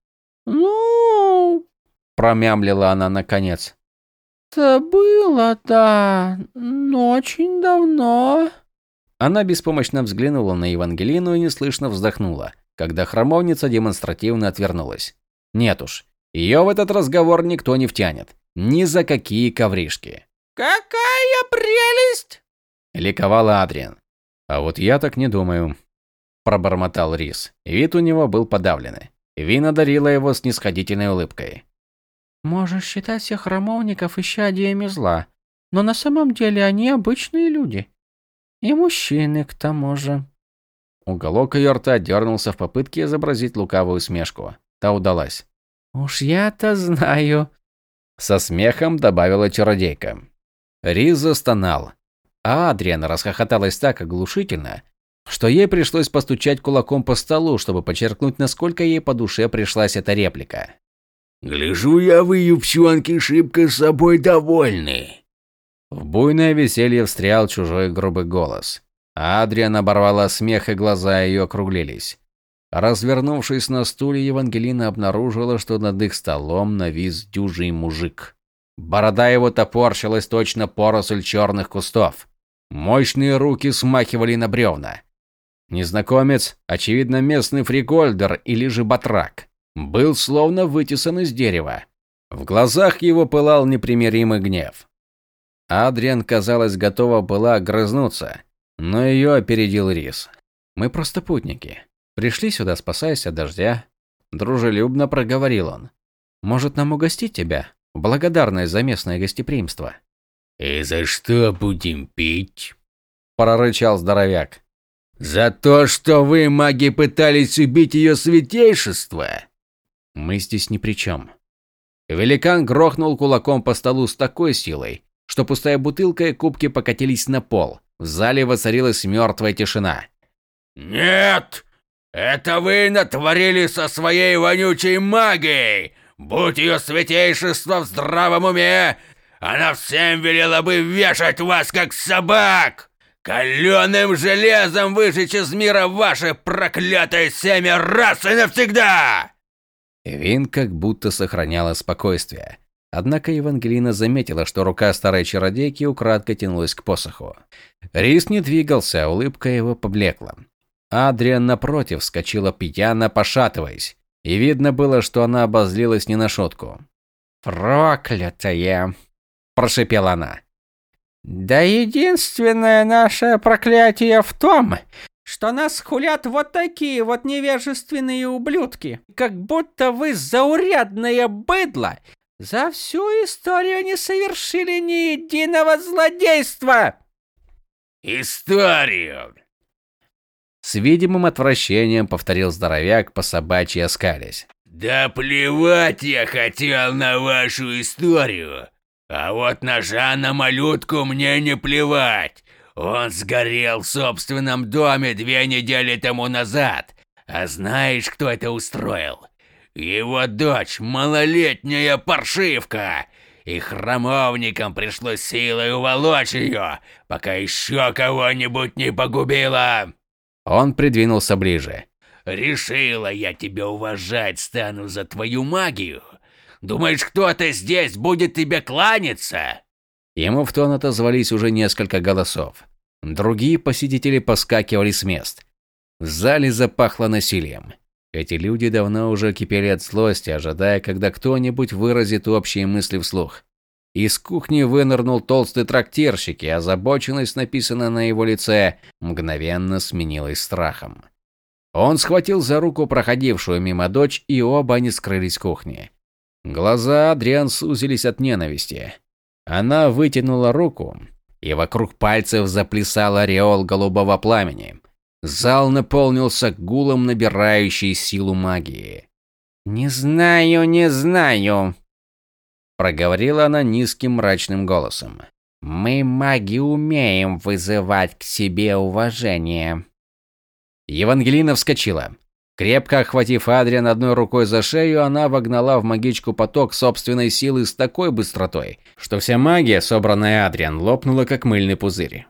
«Ну...» – промямлила она наконец. «Это было, да, но очень давно...»
Она беспомощно взглянула на Евангелину и неслышно вздохнула когда храмовница демонстративно отвернулась. Нет уж, ее в этот разговор никто не втянет. Ни за какие ковришки.
«Какая прелесть!»
– ликовала Адриан. «А вот я так не думаю», – пробормотал Рис. Вид у него был подавленный. Вина дарила его снисходительной улыбкой.
«Можешь считать всех храмовников исчадиями зла, но на самом деле они обычные люди. И мужчины, к тому же».
Уголок ее рта дернулся в попытке изобразить лукавую смешку. Та удалась.
«Уж я-то знаю», –
со смехом добавила чародейка. Риз застонал, а Адриана расхохоталась так оглушительно, что ей пришлось постучать кулаком по столу, чтобы подчеркнуть, насколько ей по душе пришлась эта реплика.
«Гляжу я, вы, юбчонки, шибко с собой довольны!»
В буйное веселье встрял чужой грубый голос. Адриан оборвала смех, и глаза ее округлились. Развернувшись на стуле, Евангелина обнаружила, что над их столом навис дюжий мужик. Борода его топорщилась точно поросль черных кустов. Мощные руки смахивали на бревна. Незнакомец, очевидно местный фрикольдер или же батрак, был словно вытесан из дерева. В глазах его пылал непримиримый гнев. Адриан, казалось, готова была огрызнуться, но ее опередил Рис. Мы просто путники. Пришли сюда, спасаясь от дождя. Дружелюбно проговорил он. Может, нам угостить тебя? Благодарность за местное гостеприимство.
И за что будем пить?
Прорычал здоровяк.
За то, что вы, маги, пытались убить ее святейшество?
Мы здесь ни при чем. Великан грохнул кулаком по столу с такой силой, что пустая бутылка и кубки покатились на пол. В зале воцарилась мертвая тишина.
«Нет! Это вы натворили со своей вонючей магией! Будь ее святейшество в здравом уме, она всем велела бы вешать вас, как собак! Каленым железом выжечь из мира ваше проклятое семя раз и навсегда!»
Вин как будто сохраняла спокойствие. Однако Евангелина заметила, что рука старой чародейки украдкой тянулась к посоху. Рис не двигался, а улыбка его поблекла. Адриан, напротив, вскочила пьяно, пошатываясь, и видно было, что она обозлилась не на шутку.
«Проклятая!» – прошепела она. «Да единственное наше проклятие в том, что нас хулят вот такие вот невежественные ублюдки, как будто вы заурядное быдло, за всю историю не совершили ни единого злодейства!»
«Историю!»
С видимым отвращением повторил здоровяк по собачьи оскались.
«Да плевать я хотел на вашу историю! А вот на Жана Малютку мне не плевать! Он сгорел в собственном доме две недели тому назад! А знаешь, кто это устроил? Его дочь – малолетняя паршивка, и храмовникам пришлось силой уволочь ее, пока еще кого-нибудь не погубила.
Он придвинулся ближе.
Решила я тебя уважать стану за твою магию. Думаешь, кто-то здесь будет тебе кланяться?
Ему в тон отозвались уже несколько голосов. Другие посетители поскакивали с мест. В зале запахло насилием. Эти люди давно уже кипели от злости, ожидая, когда кто-нибудь выразит общие мысли вслух. Из кухни вынырнул толстый трактирщик, и озабоченность, написанная на его лице, мгновенно сменилась страхом. Он схватил за руку проходившую мимо дочь, и оба они скрылись в кухне. Глаза Адриан сузились от ненависти. Она вытянула руку, и вокруг пальцев заплясал ореол голубого пламени. Зал наполнился гулом, набирающей силу магии.
«Не знаю, не знаю», – проговорила она низким мрачным голосом. «Мы, маги, умеем вызывать к себе уважение».
Евангелина вскочила. Крепко охватив Адриан одной рукой за шею, она вогнала в магичку поток собственной силы с такой быстротой, что вся магия, собранная Адриан, лопнула как мыльный пузырь.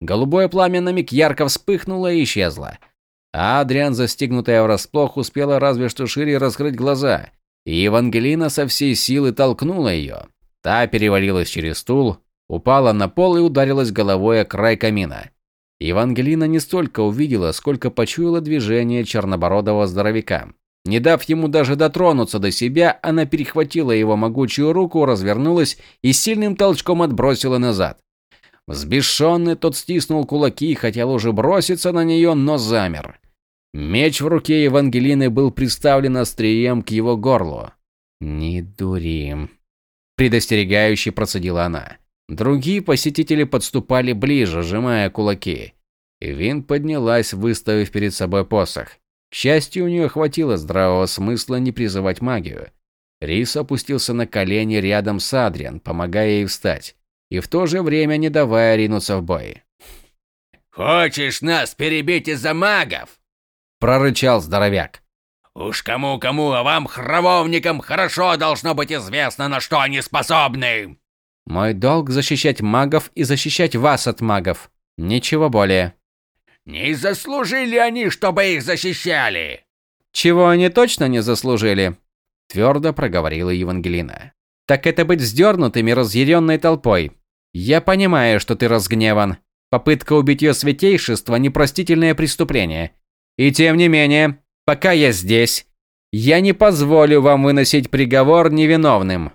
Голубое пламя на миг ярко вспыхнуло и исчезло. А Адриан, застигнутая врасплох, успела разве что шире раскрыть глаза, и Евангелина со всей силы толкнула ее. Та перевалилась через стул, упала на пол и ударилась головой о край камина. Евангелина не столько увидела, сколько почуяла движение чернобородого здоровяка. Не дав ему даже дотронуться до себя, она перехватила его могучую руку, развернулась и сильным толчком отбросила назад. Взбешенный тот стиснул кулаки и хотел уже броситься на нее, но замер. Меч в руке Евангелины был приставлен острием к его горлу. «Не дури», – предостерегающе процедила она. Другие посетители подступали ближе, сжимая кулаки. Вин поднялась, выставив перед собой посох. К счастью, у нее хватило здравого смысла не призывать магию. Рис опустился на колени рядом с Адриан, помогая ей встать, и в то же время не давая ринуться в бой.
«Хочешь нас перебить из-за магов?»
– прорычал здоровяк.
«Уж кому-кому, а вам, храмовникам, хорошо должно быть известно, на что они способны!»
Мой долг защищать магов и защищать вас от магов. Ничего более.
Не заслужили они, чтобы их защищали.
Чего они точно не заслужили? Твердо проговорила Евангелина. Так это быть вздернутыми разъяренной толпой. Я понимаю, что ты разгневан. Попытка убить ее святейшество – непростительное преступление. И тем не менее, пока я здесь, я не позволю вам выносить приговор невиновным.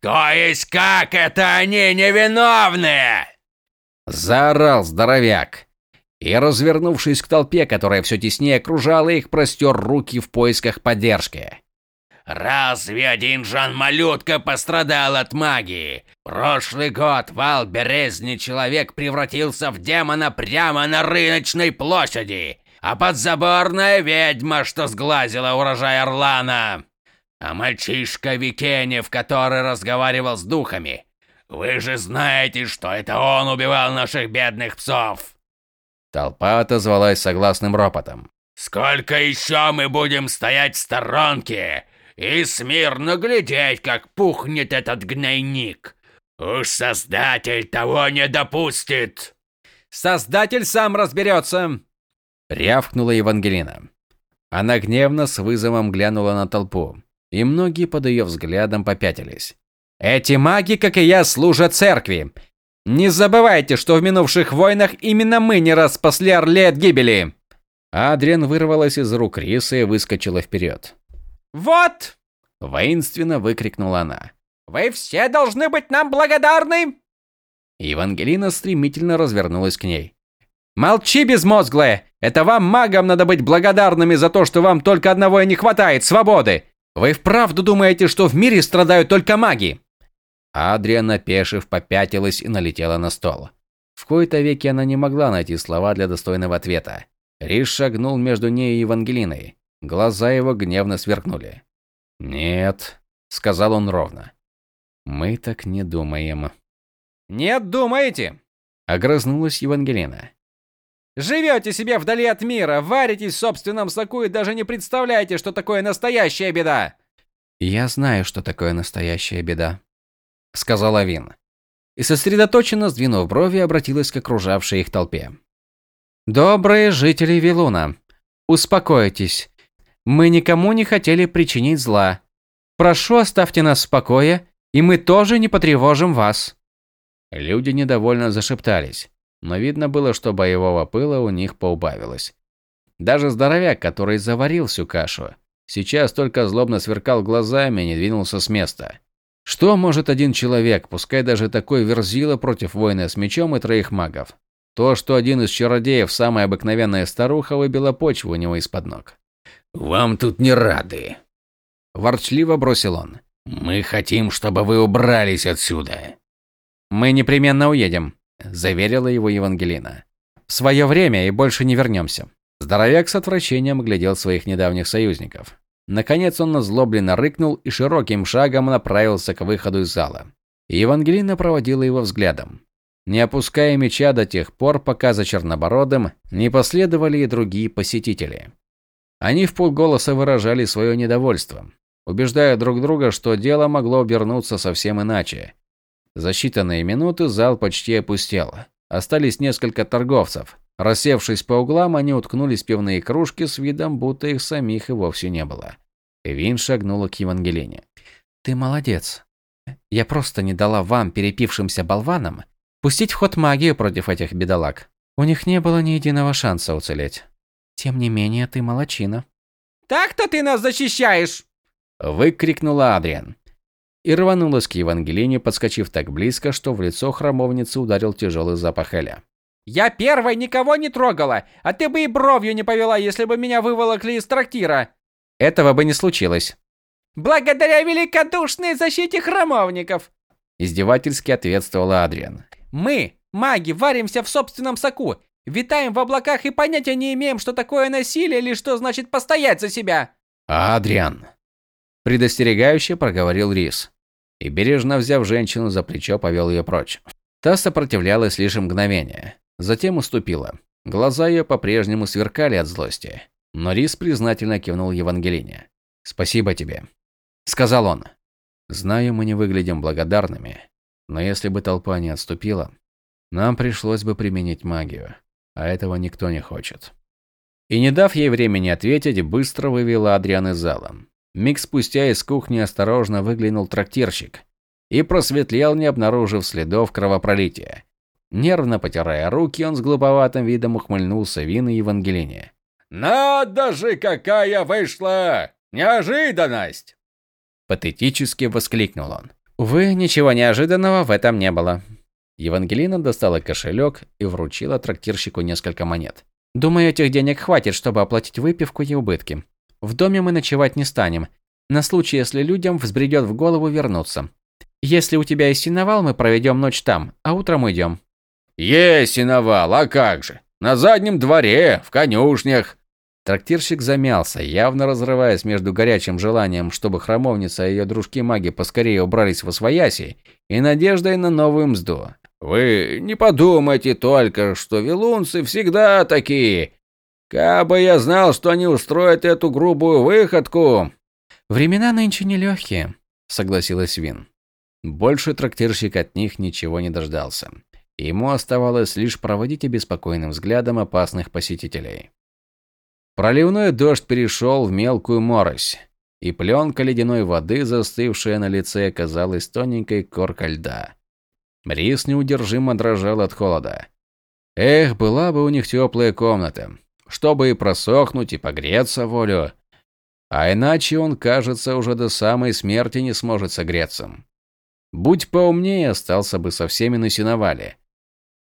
«То есть как это они невиновны?»
Заорал здоровяк. И, развернувшись к толпе, которая все теснее окружала их, простер руки в поисках поддержки.
«Разве один Жан-малютка пострадал от магии? Прошлый год вал Березний человек превратился в демона прямо на рыночной площади, а подзаборная ведьма, что сглазила урожай Орлана, а мальчишка Викенев, который разговаривал с духами. Вы же знаете, что это он убивал наших бедных псов.
Толпа отозвалась согласным ропотом.
Сколько еще мы будем стоять в сторонке и смирно глядеть, как пухнет этот гнойник? Уж Создатель того не допустит.
Создатель сам разберется,
рявкнула Евангелина. Она гневно с вызовом глянула на толпу и многие под ее взглядом попятились.
«Эти маги, как и я, служат церкви. Не забывайте, что в минувших войнах именно мы не раз спасли Орле от гибели!»
Адриан вырвалась из рук Риса и выскочила вперед.
«Вот!»
– воинственно выкрикнула она.
«Вы все должны быть нам благодарны!»
Евангелина стремительно развернулась к ней.
«Молчи, безмозглая! Это вам, магам, надо быть благодарными за то, что вам только одного и не хватает – свободы! Вы вправду думаете, что в мире страдают только маги?
Адриан, опешив, попятилась и налетела на стол. В кои-то веки она не могла найти слова для достойного ответа. Риш шагнул между ней и Евангелиной. Глаза его гневно сверкнули. «Нет», — сказал он ровно. «Мы так не думаем».
«Нет, думаете?»
— огрызнулась Евангелина.
Живете себе вдали от мира, варитесь в собственном соку и даже не представляете, что такое настоящая беда.
Я знаю, что такое настоящая беда, сказала Вин. И сосредоточенно сдвинув брови, обратилась к окружавшей их толпе. Добрые жители Вилуна, успокойтесь. Мы никому не хотели причинить зла. Прошу, оставьте нас в покое, и мы тоже не потревожим вас. Люди недовольно зашептались но видно было, что боевого пыла у них поубавилось. Даже здоровяк, который заварил всю кашу, сейчас только злобно сверкал глазами и не двинулся с места. Что может один человек, пускай даже такой верзила против воина с мечом и троих магов? То, что один из чародеев, самая обыкновенная старуха, выбила почву у него из-под ног.
«Вам тут не рады», –
ворчливо бросил он.
«Мы хотим, чтобы вы убрались отсюда».
«Мы непременно уедем», – заверила его Евангелина. «В свое время и больше не вернемся». Здоровяк с отвращением глядел своих недавних союзников. Наконец он назлобленно рыкнул и широким шагом направился к выходу из зала. Евангелина проводила его взглядом не опуская меча до тех пор, пока за Чернобородым не последовали и другие посетители. Они в полголоса выражали свое недовольство, убеждая друг друга, что дело могло обернуться совсем иначе. За считанные минуты зал почти опустел. Остались несколько торговцев. Рассевшись по углам, они уткнулись в пивные кружки с видом, будто их самих и вовсе не было. Вин шагнула к Евангелине.
«Ты молодец. Я просто не дала вам, перепившимся болванам, Пустить в ход магию против этих бедолаг. У них не было ни единого шанса уцелеть. Тем не менее, ты молочина.
«Так-то ты нас защищаешь!»
Выкрикнула Адриан. И рванулась к Евангелине, подскочив так близко, что в лицо храмовницы ударил тяжелый запах Эля.
«Я первой никого не трогала, а ты бы и бровью не повела, если бы меня выволокли из трактира!»
«Этого бы не случилось!»
«Благодаря великодушной защите храмовников!»
Издевательски ответствовала Адриан.
Мы, маги, варимся в собственном соку, витаем в облаках и понятия не имеем, что такое насилие или что значит постоять за себя.
Адриан, предостерегающе проговорил Рис и бережно взяв женщину за плечо, повел ее прочь. Та сопротивлялась лишь мгновение, затем уступила. Глаза ее по-прежнему сверкали от злости, но Рис признательно кивнул Евангелине. "Спасибо тебе", сказал он. "Знаю, мы не выглядим благодарными, но если бы толпа не отступила, нам пришлось бы применить магию, а этого никто не хочет. И не дав ей времени ответить, быстро вывела Адриан из зала. Миг спустя из кухни осторожно выглянул трактирщик и просветлел, не обнаружив следов кровопролития. Нервно потирая руки, он с глуповатым видом ухмыльнулся Вин и Евангелине.
«Надо же, какая вышла! Неожиданность!»
Патетически воскликнул он.
Увы, ничего неожиданного в этом не было.
Евангелина достала кошелек и вручила трактирщику несколько монет.
Думаю, этих денег хватит, чтобы оплатить выпивку и убытки. В доме мы ночевать не станем, на случай, если людям взбредет в голову вернуться. Если у тебя есть синовал, мы проведем ночь там, а утром уйдем.
Есть синовал, а как же? На заднем дворе, в конюшнях.
Трактирщик замялся, явно разрываясь между горячим желанием, чтобы храмовница и ее дружки-маги поскорее убрались во свояси, и надеждой на новую мзду.
«Вы не подумайте только, что вилунцы всегда такие. Кабы я знал, что они устроят эту грубую выходку...»
«Времена нынче нелегкие», —
согласилась Вин. Больше трактирщик от них ничего не дождался. Ему оставалось лишь проводить обеспокоенным взглядом опасных посетителей. Проливной дождь перешел в мелкую морось, и пленка ледяной воды, застывшая на лице, казалась тоненькой коркой льда. Рис неудержимо дрожал от холода. Эх, была бы у них теплая комната, чтобы и просохнуть, и погреться волю. А иначе он, кажется, уже до самой смерти не сможет согреться. Будь поумнее, остался бы со всеми на сеновале.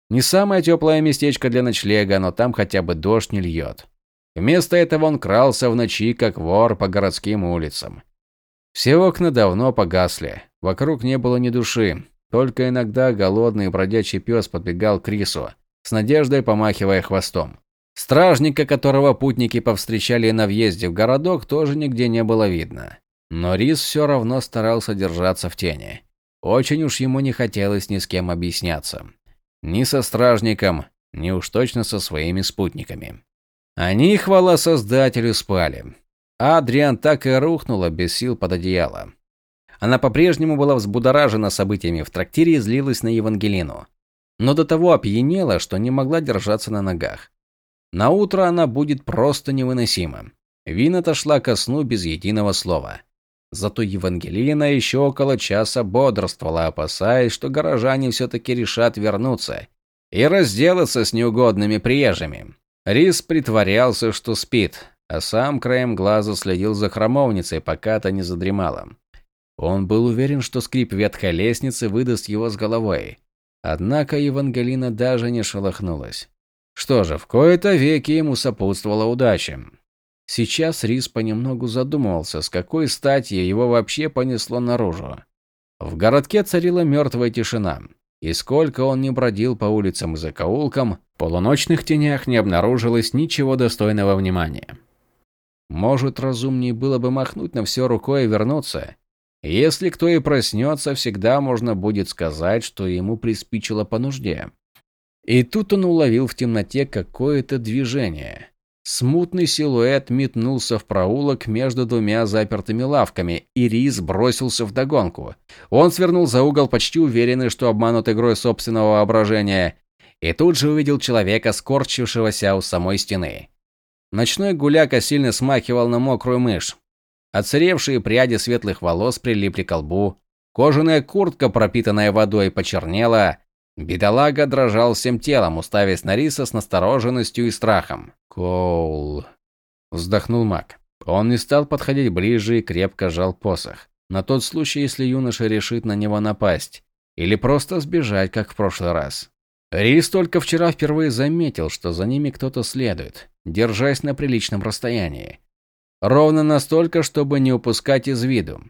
Не самое теплое местечко для ночлега, но там хотя бы дождь не льет. Вместо этого он крался в ночи, как вор по городским улицам. Все окна давно погасли, вокруг не было ни души, только иногда голодный бродячий пес подбегал к Рису, с надеждой помахивая хвостом. Стражника, которого путники повстречали на въезде в городок, тоже нигде не было видно. Но Рис все равно старался держаться в тени. Очень уж ему не хотелось ни с кем объясняться. Ни со стражником, ни уж точно со своими спутниками. Они, хвала создателю, спали. Адриан так и рухнула без сил под одеяло. Она по-прежнему была взбудоражена событиями в трактире и злилась на Евангелину. Но до того опьянела, что не могла держаться на ногах. На утро она будет просто невыносима. Вин отошла ко сну без единого слова. Зато Евангелина еще около часа бодрствовала, опасаясь, что горожане все-таки решат вернуться и разделаться с неугодными приезжими. Рис притворялся, что спит, а сам краем глаза следил за храмовницей, пока та не задремала. Он был уверен, что скрип ветхой лестницы выдаст его с головой. Однако Евангелина даже не шелохнулась. Что же, в кои-то веки ему сопутствовала удача. Сейчас Рис понемногу задумывался, с какой стати его вообще понесло наружу. В городке царила мертвая тишина, и сколько он ни бродил по улицам и закоулкам, в полуночных тенях не обнаружилось ничего достойного внимания. Может, разумнее было бы махнуть на все рукой и вернуться. Если кто и проснется, всегда можно будет сказать, что ему приспичило по нужде. И тут он уловил в темноте какое-то движение. Смутный силуэт метнулся в проулок между двумя запертыми лавками, и Рис бросился в догонку. Он свернул за угол, почти уверенный, что обманут игрой собственного воображения, и тут же увидел человека, скорчившегося у самой стены. Ночной гуляка сильно смахивал на мокрую мышь. Оцаревшие пряди светлых волос прилипли к лбу, кожаная куртка, пропитанная водой, почернела, Бедолага дрожал всем телом, уставясь на Риса с настороженностью и страхом. «Коул...» – вздохнул маг. Он не стал подходить ближе и крепко сжал посох. На тот случай, если юноша решит на него напасть. Или просто сбежать, как в прошлый раз. Рис только вчера впервые заметил, что за ними кто-то следует, держась на приличном расстоянии. Ровно настолько, чтобы не упускать из виду.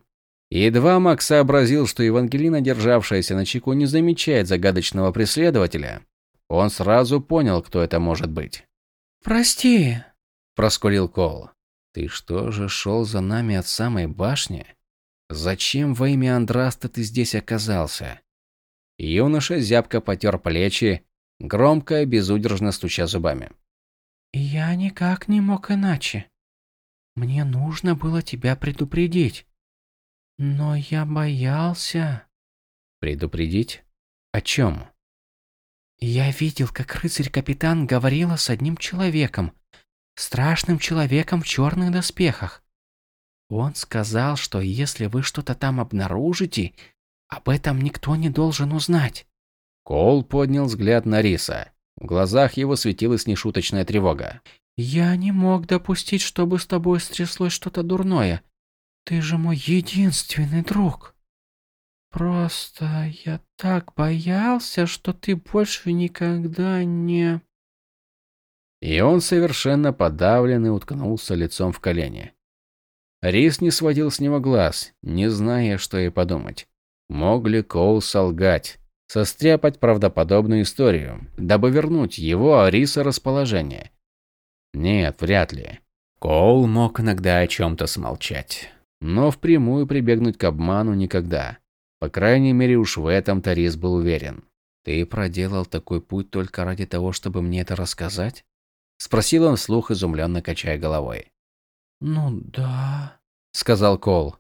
Едва Макс сообразил, что Евангелина, державшаяся на чеку, не замечает загадочного преследователя, он сразу понял, кто это может быть.
«Прости», –
проскулил Кол. «Ты что же шел за нами от самой башни? Зачем во имя Андраста ты здесь оказался?» Юноша зябко потер плечи, громко и безудержно стуча зубами.
«Я никак не мог иначе. Мне нужно было тебя предупредить. Но я боялся.
Предупредить? О чем?
Я видел, как рыцарь-капитан говорила с одним человеком. Страшным человеком в черных доспехах. Он сказал, что если вы что-то там обнаружите, об этом никто не должен узнать.
Кол поднял взгляд на Риса. В глазах его светилась нешуточная тревога.
«Я не мог допустить, чтобы с тобой стряслось что-то дурное. Ты же мой единственный друг. Просто я так боялся, что ты больше никогда не...
И он совершенно подавленный уткнулся лицом в колени. Рис не сводил с него глаз, не зная, что и подумать. Мог ли Коул солгать, состряпать правдоподобную историю, дабы вернуть его, Риса, расположение? Нет, вряд ли. Коул мог иногда о чем-то смолчать. Но впрямую прибегнуть к обману никогда. По крайней мере, уж в этом Тарис был уверен. «Ты проделал такой путь только ради того, чтобы мне это рассказать?» Спросил он вслух, изумленно качая головой.
«Ну да», —
сказал Кол.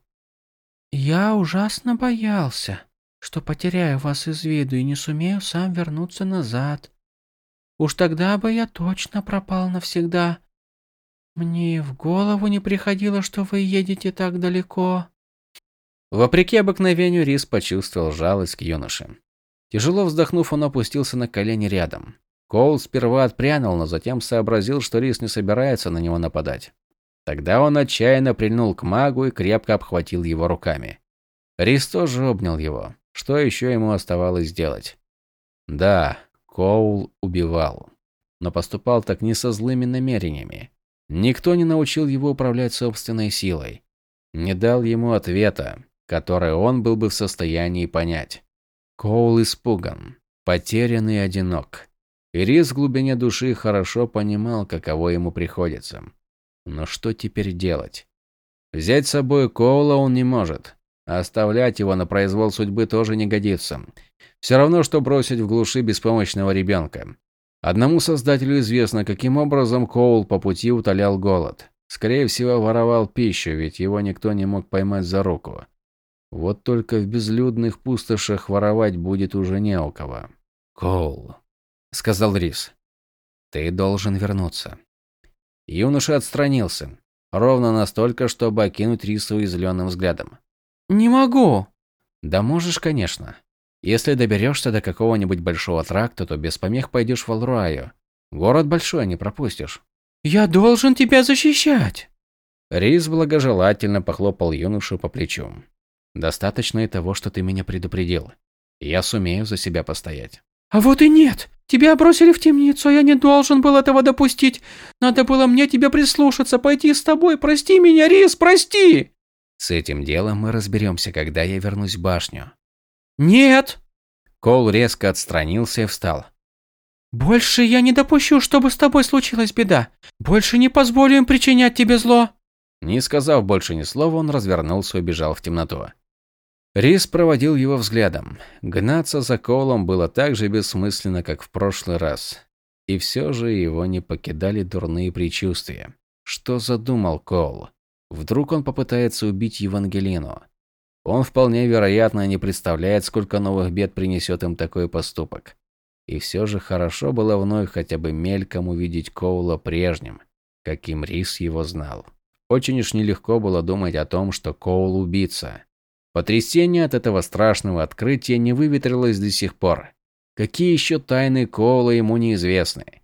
«Я ужасно боялся, что потеряю вас из виду и не сумею сам вернуться назад. Уж тогда бы я точно пропал навсегда. Мне в голову не приходило, что вы едете так далеко.
Вопреки обыкновению, Рис почувствовал жалость к юноше. Тяжело вздохнув, он опустился на колени рядом. Коул сперва отпрянул, но затем сообразил, что Рис не собирается на него нападать. Тогда он отчаянно прильнул к магу и крепко обхватил его руками. Рис тоже обнял его. Что еще ему оставалось сделать? Да, Коул убивал. Но поступал так не со злыми намерениями. Никто не научил его управлять собственной силой. Не дал ему ответа, который он был бы в состоянии понять. Коул испуган, потерян и одинок. Ирис в глубине души хорошо понимал, каково ему приходится. Но что теперь делать? Взять с собой Коула он не может, а оставлять его на произвол судьбы тоже не годится. Все равно, что бросить в глуши беспомощного ребенка. Одному создателю известно, каким образом Коул по пути утолял голод. Скорее всего, воровал пищу, ведь его никто не мог поймать за руку. Вот только в безлюдных пустошах воровать будет уже не у кого. «Коул», — сказал Рис, — «ты должен вернуться». Юноша отстранился, ровно настолько, чтобы окинуть Рису зеленым взглядом.
«Не могу!»
«Да можешь, конечно. Если доберешься до какого-нибудь большого тракта, то без помех пойдешь в Алруаю. Город большой, не пропустишь.
Я должен тебя защищать.
Рис благожелательно похлопал юношу по плечу. Достаточно и того, что ты меня предупредил. Я сумею за себя постоять.
А вот и нет. Тебя бросили в темницу, а я не должен был этого допустить. Надо было мне тебе прислушаться, пойти с тобой. Прости меня, Рис, прости.
С этим делом мы разберемся, когда я вернусь в башню.
Нет.
Коул резко отстранился и встал.
Больше я не допущу, чтобы с тобой случилась беда. Больше не позволю им причинять тебе зло.
Не сказав больше ни слова, он развернулся и убежал в темноту. Рис проводил его взглядом. Гнаться за Коулом было так же бессмысленно, как в прошлый раз. И все же его не покидали дурные предчувствия. Что задумал Коул? Вдруг он попытается убить Евангелину? Он вполне вероятно не представляет, сколько новых бед принесет им такой поступок. И все же хорошо было вновь хотя бы мельком увидеть Коула прежним, каким Рис его знал. Очень уж нелегко было думать о том, что Коул убийца. Потрясение от этого страшного открытия не выветрилось до сих пор. Какие еще тайны Коула ему неизвестны?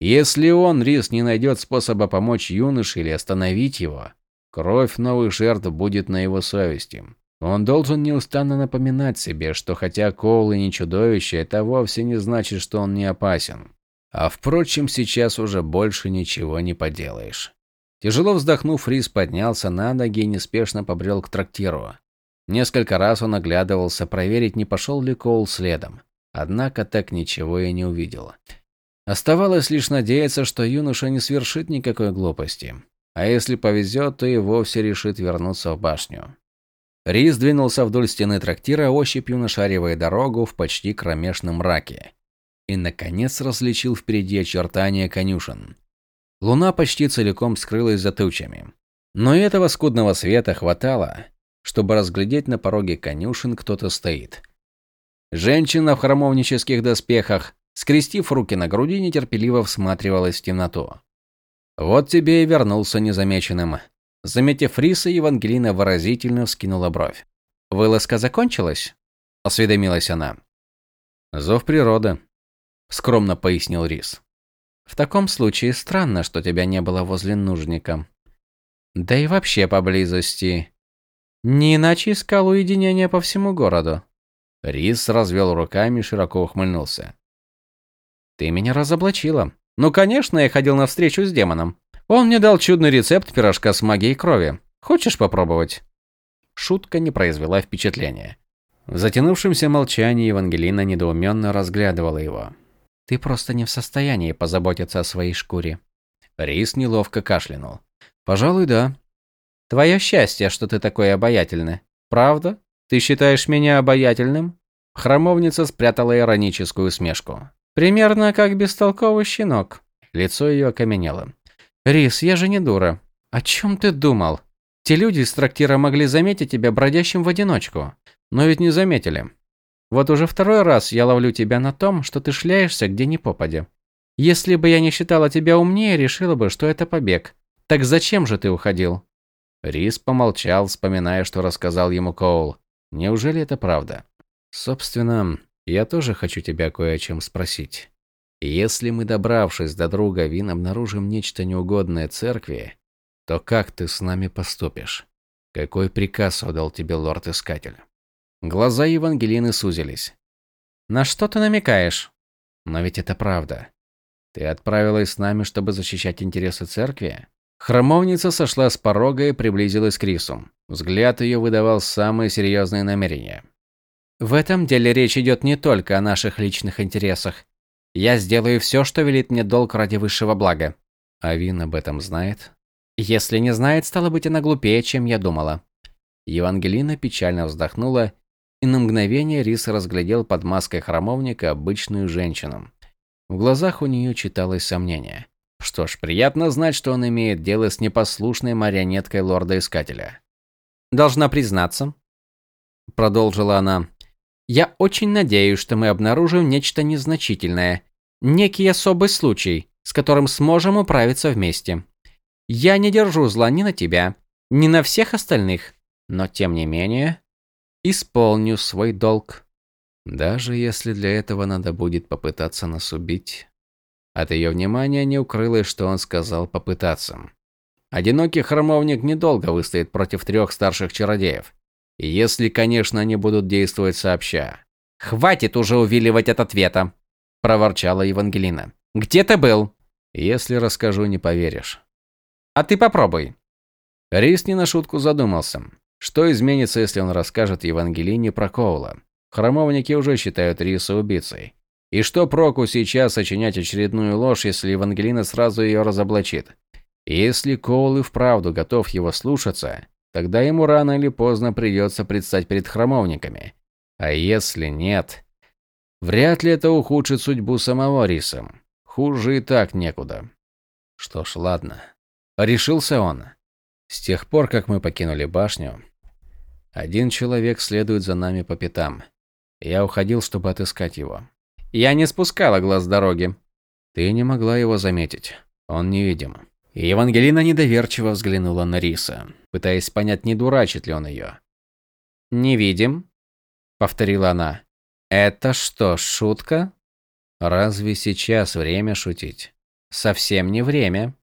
Если он, Рис, не найдет способа помочь юноше или остановить его, кровь новых жертв будет на его совести. Он должен неустанно напоминать себе, что хотя Коул и не чудовище, это вовсе не значит, что он не опасен. А впрочем, сейчас уже больше ничего не поделаешь. Тяжело вздохнув, Рис поднялся на ноги и неспешно побрел к трактиру. Несколько раз он оглядывался, проверить, не пошел ли Коул следом. Однако так ничего и не увидел. Оставалось лишь надеяться, что юноша не свершит никакой глупости. А если повезет, то и вовсе решит вернуться в башню. Рис двинулся вдоль стены трактира, ощупью нашаривая дорогу в почти кромешном мраке. И, наконец, различил впереди очертания конюшен. Луна почти целиком скрылась за тучами. Но этого скудного света хватало, чтобы разглядеть на пороге конюшен кто-то стоит. Женщина в храмовнических доспехах, скрестив руки на груди, нетерпеливо всматривалась в темноту. Вот тебе и вернулся незамеченным. Заметив риса, Евангелина выразительно вскинула бровь. «Вылазка закончилась?» – осведомилась она. «Зов природы», – скромно пояснил Рис. В таком случае странно, что тебя не было возле нужника. Да и вообще поблизости. Не иначе искал уединения по всему городу. Рис развел руками и широко ухмыльнулся. Ты меня разоблачила. Ну, конечно, я ходил на встречу с демоном. Он мне дал чудный рецепт пирожка с магией крови. Хочешь попробовать? Шутка не произвела впечатления. В затянувшемся молчании Евангелина недоуменно разглядывала его. Ты просто не в состоянии позаботиться о своей шкуре. Рис неловко кашлянул. Пожалуй, да. Твое счастье, что ты такой обаятельный. Правда? Ты считаешь меня обаятельным? Хромовница спрятала ироническую усмешку. Примерно как бестолковый щенок. Лицо ее окаменело. Рис, я же не дура. О чем ты думал? Те люди из трактира могли заметить тебя бродящим в одиночку. Но ведь не заметили. Вот уже второй раз я ловлю тебя на том, что ты шляешься где ни попадя. Если бы я не считала тебя умнее, решила бы, что это побег. Так зачем же ты уходил?» Рис помолчал, вспоминая, что рассказал ему Коул. «Неужели это правда?» «Собственно, я тоже хочу тебя кое о чем спросить. Если мы, добравшись до друга Вин, обнаружим нечто неугодное церкви, то как ты с нами поступишь? Какой приказ отдал тебе лорд-искатель?» Глаза Евангелины сузились. «На что ты намекаешь?» «Но ведь это правда. Ты отправилась с нами, чтобы защищать интересы церкви?» Хромовница сошла с порога и приблизилась к Рису. Взгляд ее выдавал самые серьезные намерения. «В этом деле речь идет не только о наших личных интересах. Я сделаю все, что велит мне долг ради высшего блага». А Вин об этом знает? Если не знает, стало быть, она глупее, чем я думала. Евангелина печально вздохнула и на мгновение Рис разглядел под маской храмовника обычную женщину. В глазах у нее читалось сомнение. Что ж, приятно знать, что он имеет дело с непослушной марионеткой лорда-искателя. «Должна признаться», — продолжила она, — «я очень надеюсь, что мы обнаружим нечто незначительное, некий особый случай, с которым сможем управиться вместе. Я не держу зла ни на тебя, ни на всех остальных, но тем не менее, исполню свой долг. Даже если для этого надо будет попытаться нас убить. От ее внимания не укрылось, что он сказал попытаться. Одинокий храмовник недолго выстоит против трех старших чародеев. Если, конечно, они будут действовать сообща.
«Хватит уже увиливать от ответа!» – проворчала Евангелина. «Где ты был?»
«Если расскажу, не поверишь».
«А ты попробуй».
Рис не на шутку задумался. Что изменится, если он расскажет Евангелине про Коула? Храмовники уже считают Риса убийцей. И что проку сейчас сочинять очередную ложь, если Евангелина сразу ее разоблачит? Если Коул и вправду готов его слушаться, тогда ему рано или поздно придется предстать перед храмовниками. А если нет, вряд ли это ухудшит судьбу самого Риса. Хуже и так некуда. Что ж, ладно. Решился он. С тех пор, как мы покинули башню, один человек следует за нами по пятам. Я уходил, чтобы отыскать его.
Я не спускала глаз с дороги.
Ты не могла его заметить. Он невидим.
И Евангелина недоверчиво взглянула на Риса, пытаясь понять, не дурачит ли он ее. «Невидим?» – повторила она. «Это что, шутка?»
«Разве сейчас время шутить?»
«Совсем не время».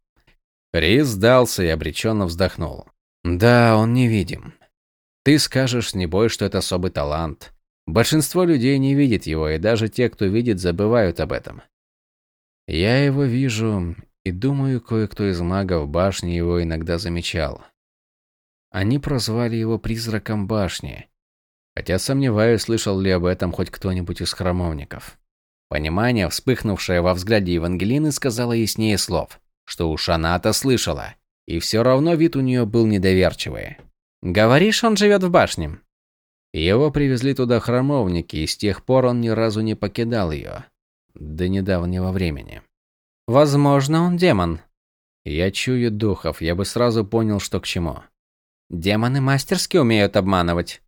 Рис сдался и обреченно вздохнул. «Да, он невидим. Ты скажешь, не бой, что это особый талант. Большинство людей не видит его, и даже те, кто видит, забывают об этом. Я его вижу, и думаю, кое-кто из магов башни его иногда замечал. Они прозвали его призраком башни, хотя сомневаюсь, слышал ли об этом хоть кто-нибудь из храмовников.
Понимание, вспыхнувшее во взгляде Евангелины, сказала яснее слов, что уж она-то слышала, и все равно вид у нее был недоверчивый. «Говоришь, он живет в башне?»
Его привезли туда храмовники, и с тех пор он ни разу не покидал ее. До недавнего времени.
Возможно, он демон.
Я чую духов, я бы сразу понял, что к чему.
Демоны мастерски умеют обманывать.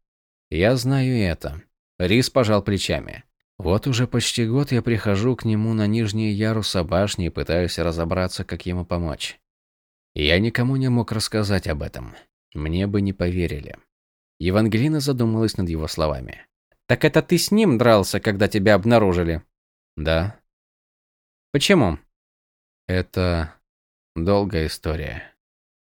Я знаю это. Рис пожал плечами. Вот уже почти год я прихожу к нему на нижние ярусы башни и пытаюсь разобраться, как ему помочь. Я никому не мог рассказать об этом. Мне бы не поверили. Евангелина задумалась над его словами.
«Так это ты с ним дрался, когда тебя обнаружили?»
«Да».
«Почему?»
Это долгая история.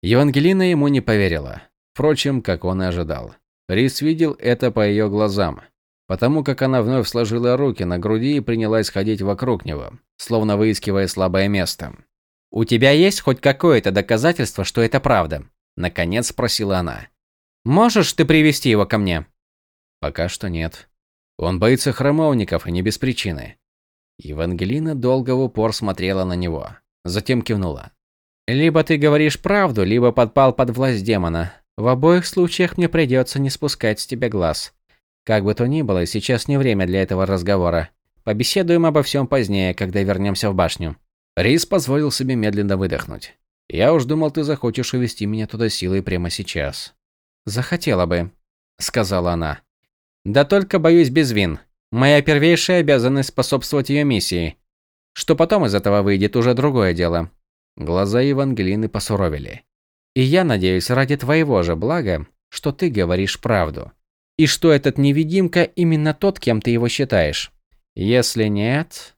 Евангелина ему не поверила. Впрочем, как он и ожидал. Рис видел это по ее глазам, потому как она вновь сложила руки на груди и принялась ходить вокруг него, словно выискивая слабое место.
«У тебя есть хоть какое-то доказательство, что это правда?» – наконец спросила она. «Можешь ты привести его ко мне?»
«Пока что нет. Он боится храмовников, и не без причины. Евангелина долго в упор смотрела на него, затем кивнула.
«Либо ты говоришь правду, либо подпал под власть демона. В обоих случаях мне придется не спускать с тебя глаз. Как бы то ни было, сейчас не время для этого разговора. Побеседуем обо всем позднее, когда вернемся в башню».
Рис позволил себе медленно выдохнуть. «Я уж думал, ты захочешь увести меня туда силой прямо сейчас».
«Захотела бы», — сказала она. «Да только боюсь без вин. Моя первейшая обязанность способствовать ее миссии. Что потом из этого выйдет, уже другое дело.
Глаза Евангелины посуровили.
И я надеюсь, ради твоего же блага, что ты говоришь правду. И что этот невидимка именно тот, кем ты его считаешь. Если нет,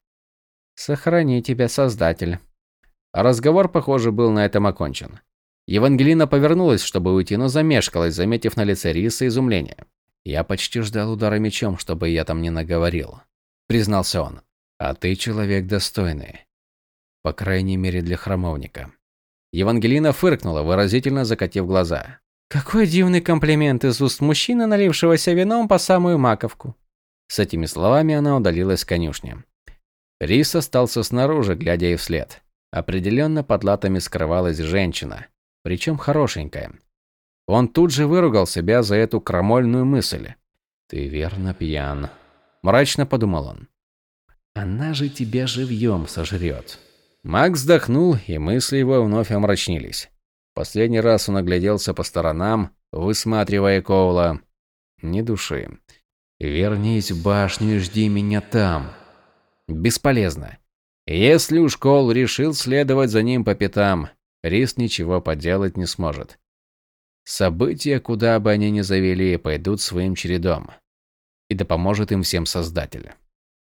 сохрани тебя, Создатель.
Разговор, похоже, был на этом окончен. Евангелина повернулась, чтобы уйти, но замешкалась, заметив на лице Риса изумление. Я почти ждал удара мечом, чтобы я там не наговорил, признался он. А ты человек достойный. По крайней мере, для храмовника. Евангелина фыркнула, выразительно закатив глаза.
Какой дивный комплимент из уст мужчины, налившегося вином по самую маковку.
С этими словами она удалилась с конюшни. Рис остался снаружи, глядя ей вслед. Определенно под латами скрывалась женщина, причем хорошенькая, он тут же выругал себя за эту крамольную мысль. «Ты верно пьян», – мрачно подумал он. «Она же тебя живьем сожрет». Макс вздохнул, и мысли его вновь омрачнились. Последний раз он огляделся по сторонам, высматривая Коула. Ни души. «Вернись в башню и жди меня там». Бесполезно. Если уж Коул решил следовать за ним по пятам, Рис ничего поделать не сможет. События, куда бы они ни завели, пойдут своим чередом. И да поможет им всем Создатель.